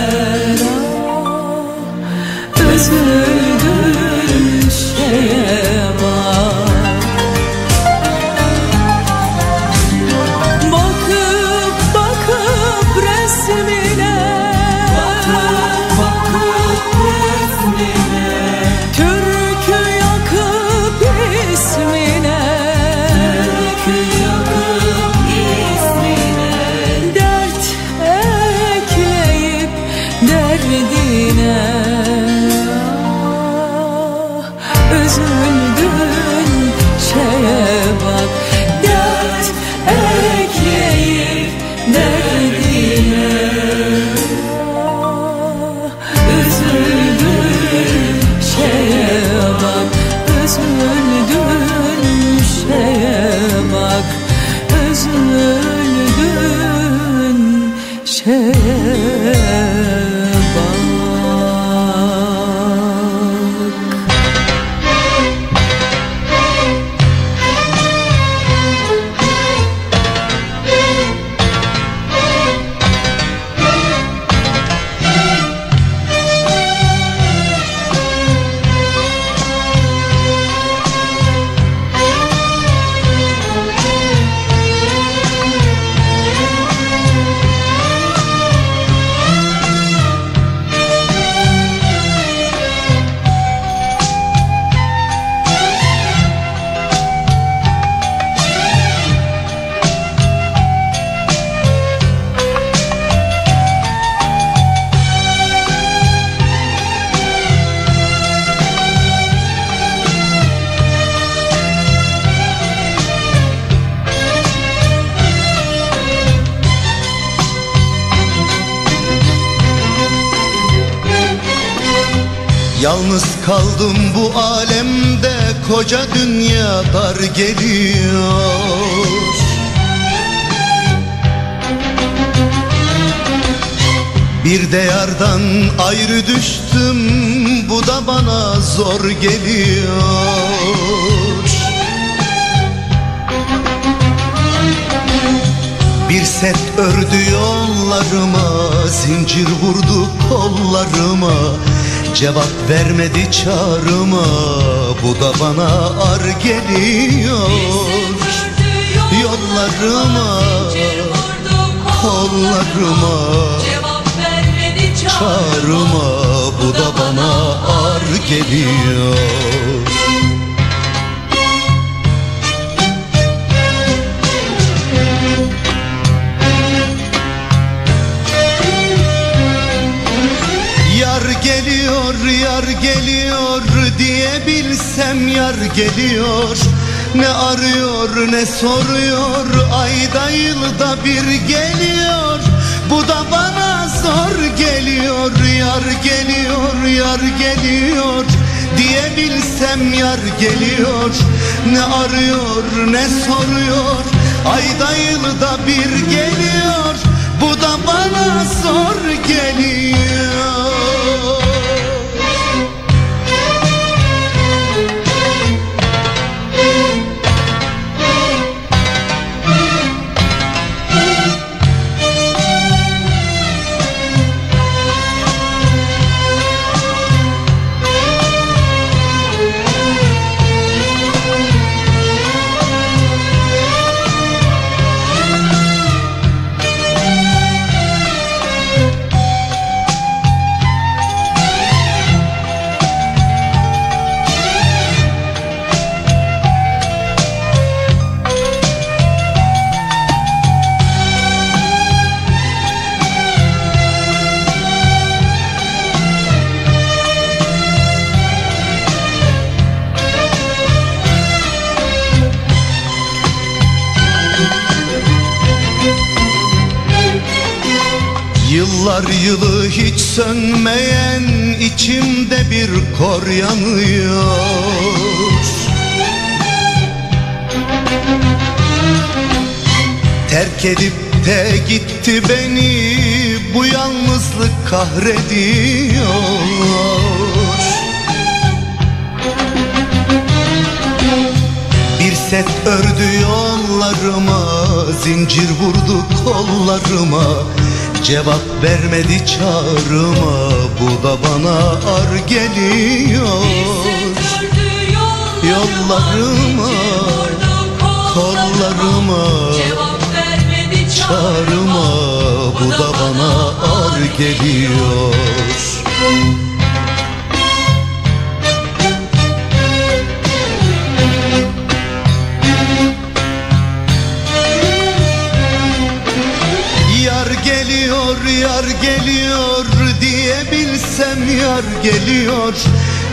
kaldım bu alemde koca dünya dar geliyor. Bir de yardan ayrı düştüm bu da bana zor geliyor. Bir set ördü yollarıma Zincir vurdu kollarıma Cevap vermedi çağrıma. Bu da bana ar geliyor. Yollarıma Kollarıma. Çağrıma Bu da bana ar geliyor geliyor diye bilsem yar geliyor. Ne arıyor ne soruyor ayda yılda bir geliyor. Bu da bana zor geliyor yar geliyor yar geliyor. Diye bilsem yar geliyor. Ne arıyor ne soruyor ayda yılda bir geliyor. Bu da bana zor geliyor Terk edip de gitti beni bu yalnızlık kahrediyor. Bir set ördü yollarıma Zincir vurdu kollarıma. Cevap vermedi çağrıma Bu da bana ar geliyor. Yollarıma Çağrıma Bu da bana ar geliyor. Yar geliyor, yar geliyor diye bilsem yar geliyor.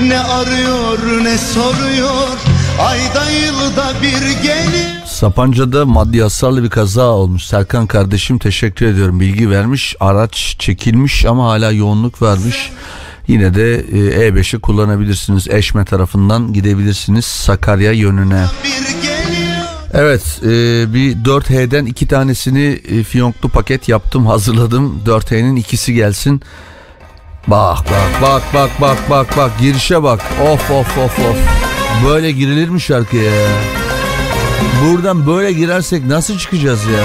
Ne arıyor ne soruyor ayda yılda bir geliyor Sapanca'da maddi hasarlı bir kaza olmuş. Serkan kardeşim teşekkür ediyorum. Bilgi vermiş. Araç çekilmiş ama hala yoğunluk vermiş. Yine de e, E5'i kullanabilirsiniz. Eşme tarafından gidebilirsiniz Sakarya yönüne. Evet e, bir 4H'den iki tanesini e, fiyonklu paket yaptım hazırladım. 4H'nin ikisi gelsin. Bak bak bak bak bak bak bak girişe bak. Of of of of. Böyle girilir mi şarkıya ya? Buradan böyle girersek nasıl çıkacağız ya?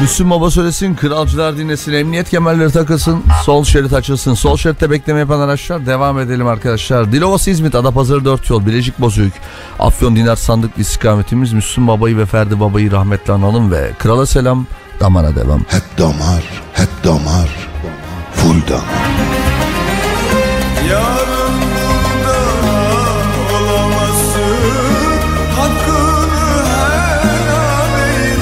Müslüm Baba söylesin, kralcılar dinlesin, emniyet kemerleri takılsın, sol şerit açılsın. Sol şeritte bekleme yapan araçlar devam edelim arkadaşlar. Dilovası İzmit, Adapazarı 4 yol, Bilecik Bozüyük, Afyon Dinar Sandıklı istikametimiz Müslüm Baba'yı ve Ferdi Baba'yı rahmetle analım ve krala selam, damara devam. Hep damar, hep damar, full damar. Yarın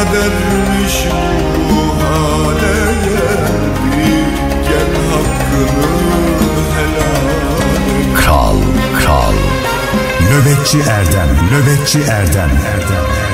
kadermiş bu hale Gel hakkını helal Kral, kral. Nöbetçi Erdem, Nöbetçi Erdem, Erdem.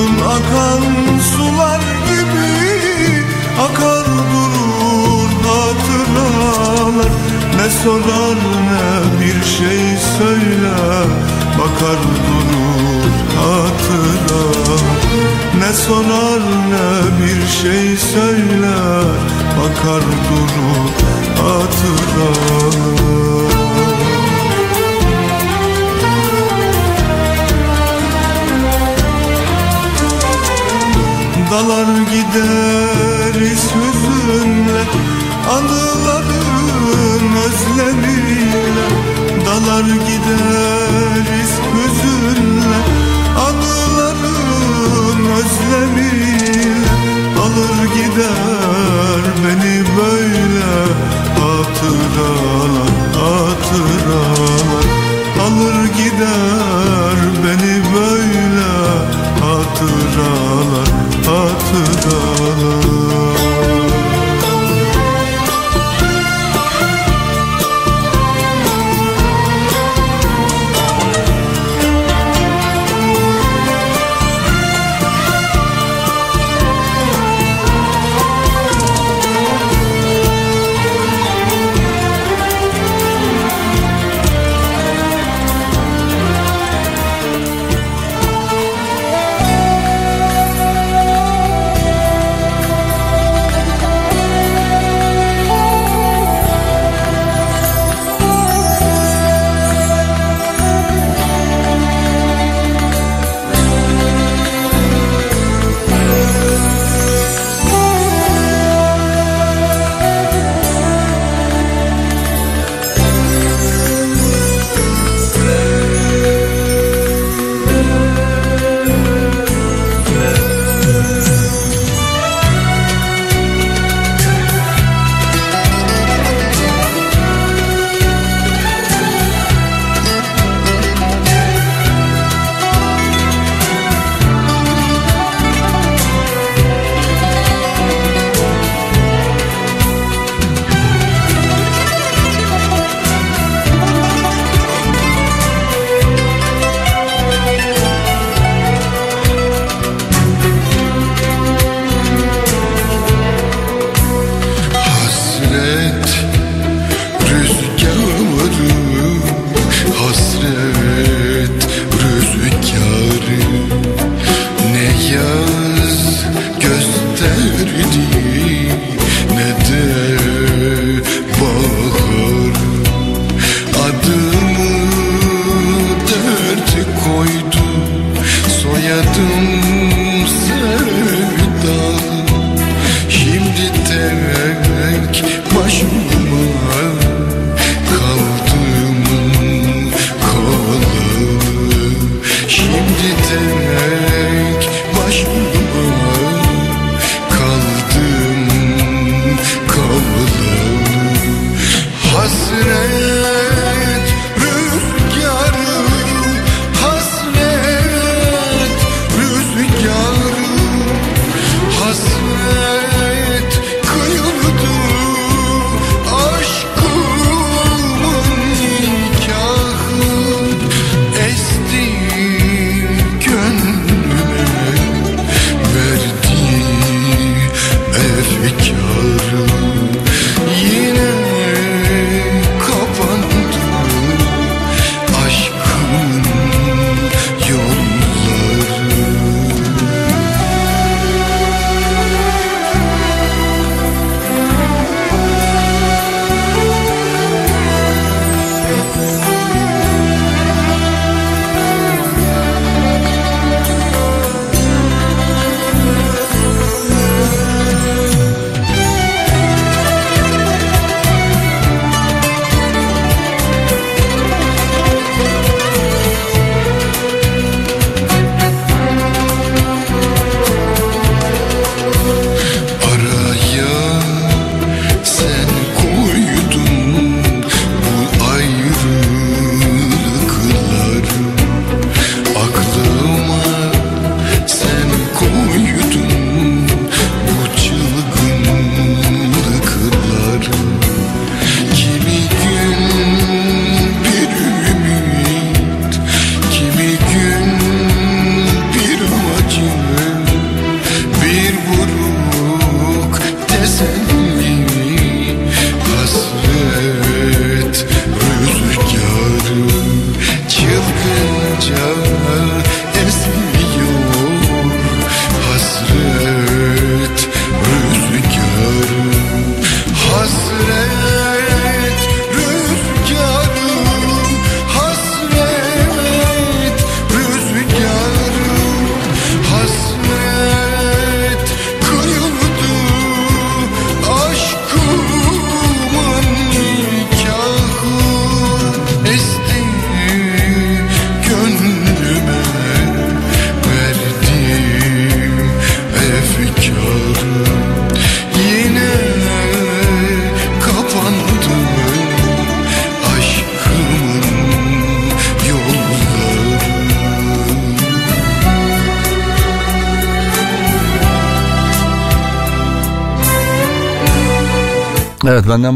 Durgun akan sular gibi Akar durur hatıralar Ne sorar ne bir şey söyler. Bakar durur hatıralar Ne sorar ne bir şey söyler. Bakar durur hatıralar Dalar gideriz hüzünle Anıların özlemiyle Dalar gideriz hüzünle Anıların özlemiyle Alır gider beni böyle Hatıralar, hatıralar. Alır gider beni böyle Hatıralar, hatıralar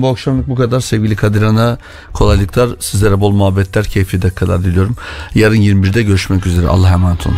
bu akşamlık bu kadar sevgili Kadir Ana. Kolaylıklar sizlere bol muhabbetler keyifli dakikalar diliyorum. Yarın 21'de görüşmek üzere. Allah'a emanet olun.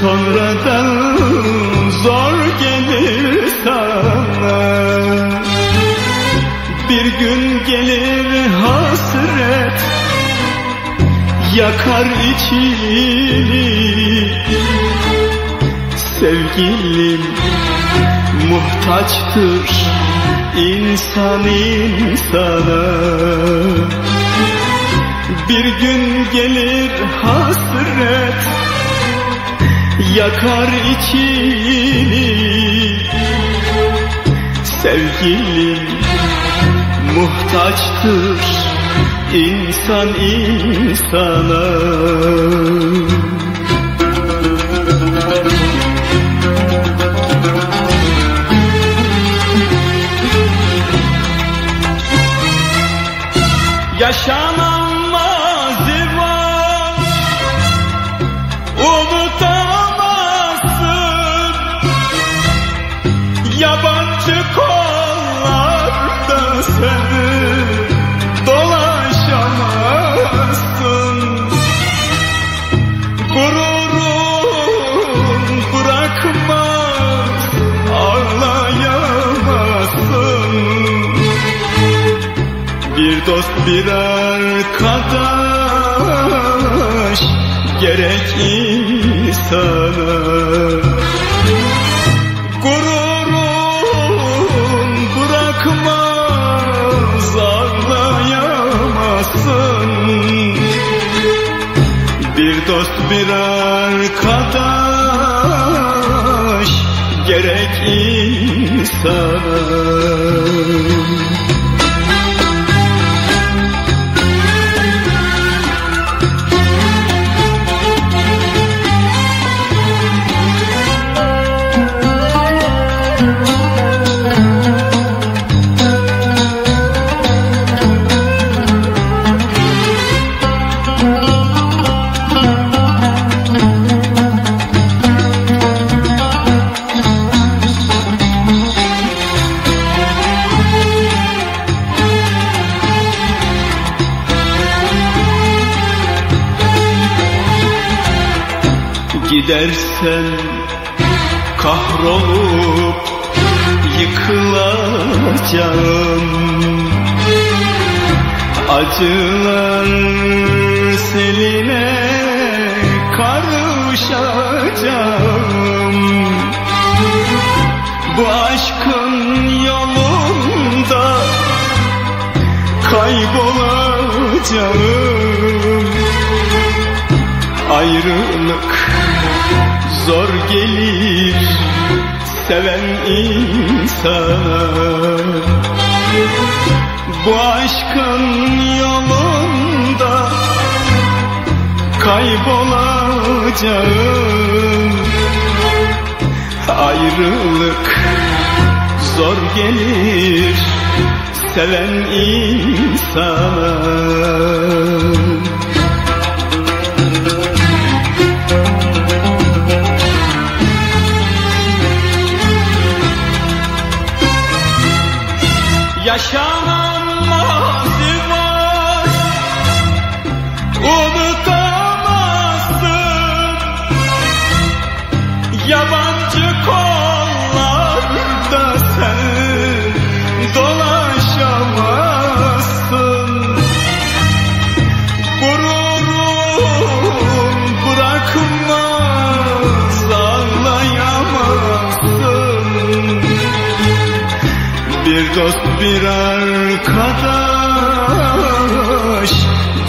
Sonradan zor gelir sana. Bir gün gelir hasret yakar içini. Sevgilim muhtaçtır insan insana. Bir gün gelir hasret yakar içini. Sevgilim muhtaçtır insan insana. Yaşanan bir arkadaş gerek insana Gururun bırakmaz ağlayamazsın Bir dost bir arkadaş gerek insana Acılar seline karışacağım. Bu aşkın yolunda Ayrılık zor gelir seven insana Bu aşkın yolunda kaybolacağım. Ayrılık zor gelir seven insana. Yaşanan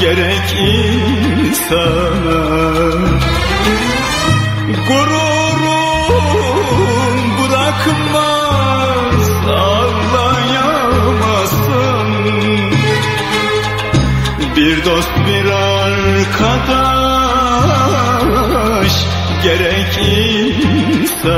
gerek insana Gururun bırakmaz ağlayamazsın. Bir dost bir arkadaş gerek insana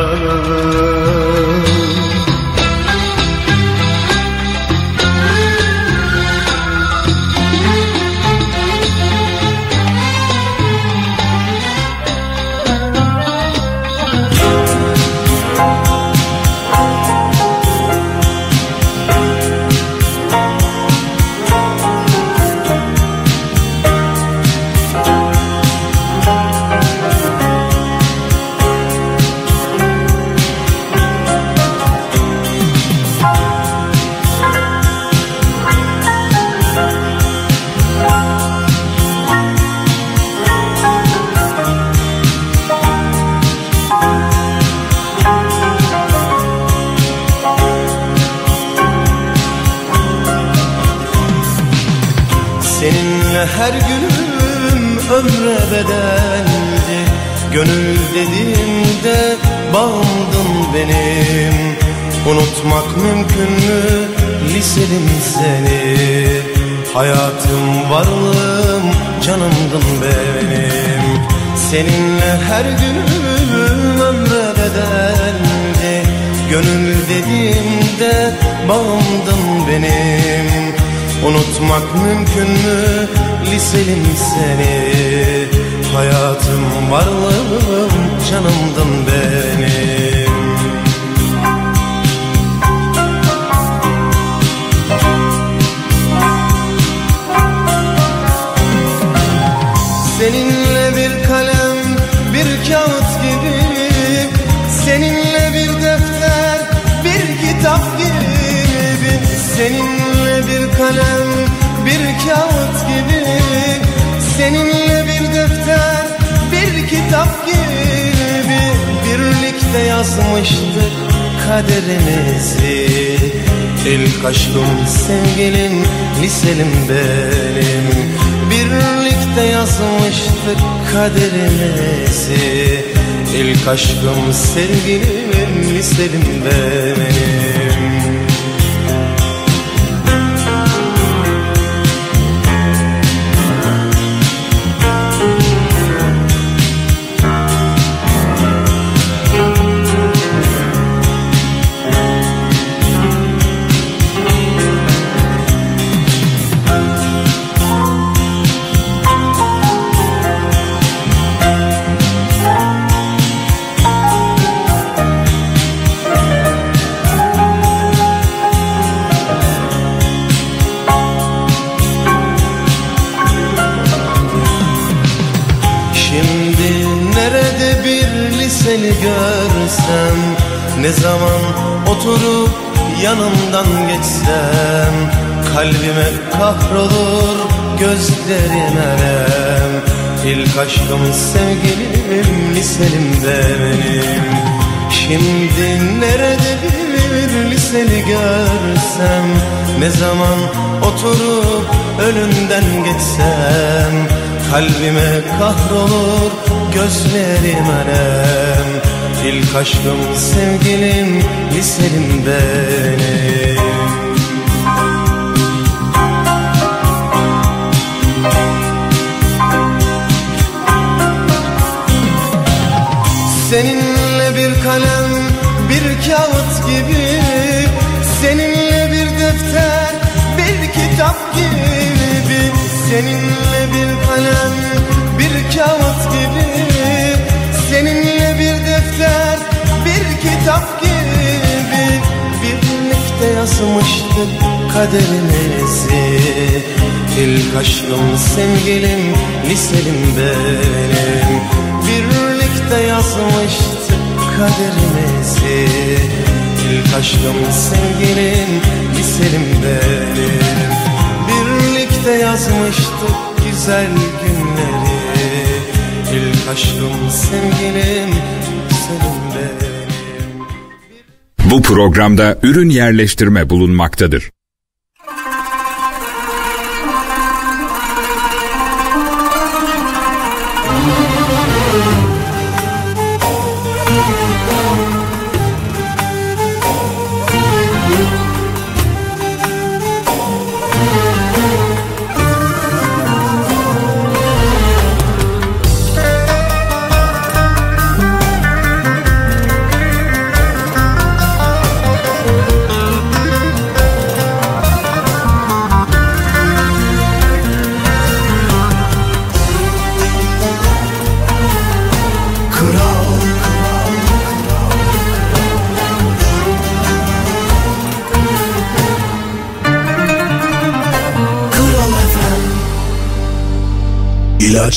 her günüm ömre bedeldi. Gönül dediğimde bağımdın benim. Unutmak mümkün mü liselim seni? Hayatım varlığım canımdın benim. Seninle her günüm ömre bedeldi. Gönül dediğimde bağımdın benim Unutmak mümkün mü? Liselim seni. Hayatım varlığım canımdın benim. Seninle bir kalem bir kağıt gibi. Seninle bir defter bir kitap gibi. Seninle kalem bir kağıt gibi. Seninle bir defter bir kitap gibi. Birlikte yazmıştık kaderimizi. İlk aşkım sevgilim liselim benim. Birlikte yazmıştık kaderimizi. İlk aşkım sevgilim liselim benim aşkım sevgilim liselim de benim. Şimdi nerede bir liseli görsem Ne zaman oturup önünden geçsem Kalbime kahrolur gözlerim alem İlk aşkım sevgilim liselim benim kitap gibi Seninle bir kalem bir kağıt gibi. Seninle bir defter bir kitap gibi. Birlikte yazmıştık kaderimizi İlk aşkım sevgilim liselim benim. Birlikte yazmıştık kaderimizi İlk aşkım sevgilim liselim benim Birlikte yazmıştık güzel günleri İlk aşkım sevgilim liselim benim Bu programda ürün yerleştirme bulunmaktadır.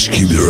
İlaç gibi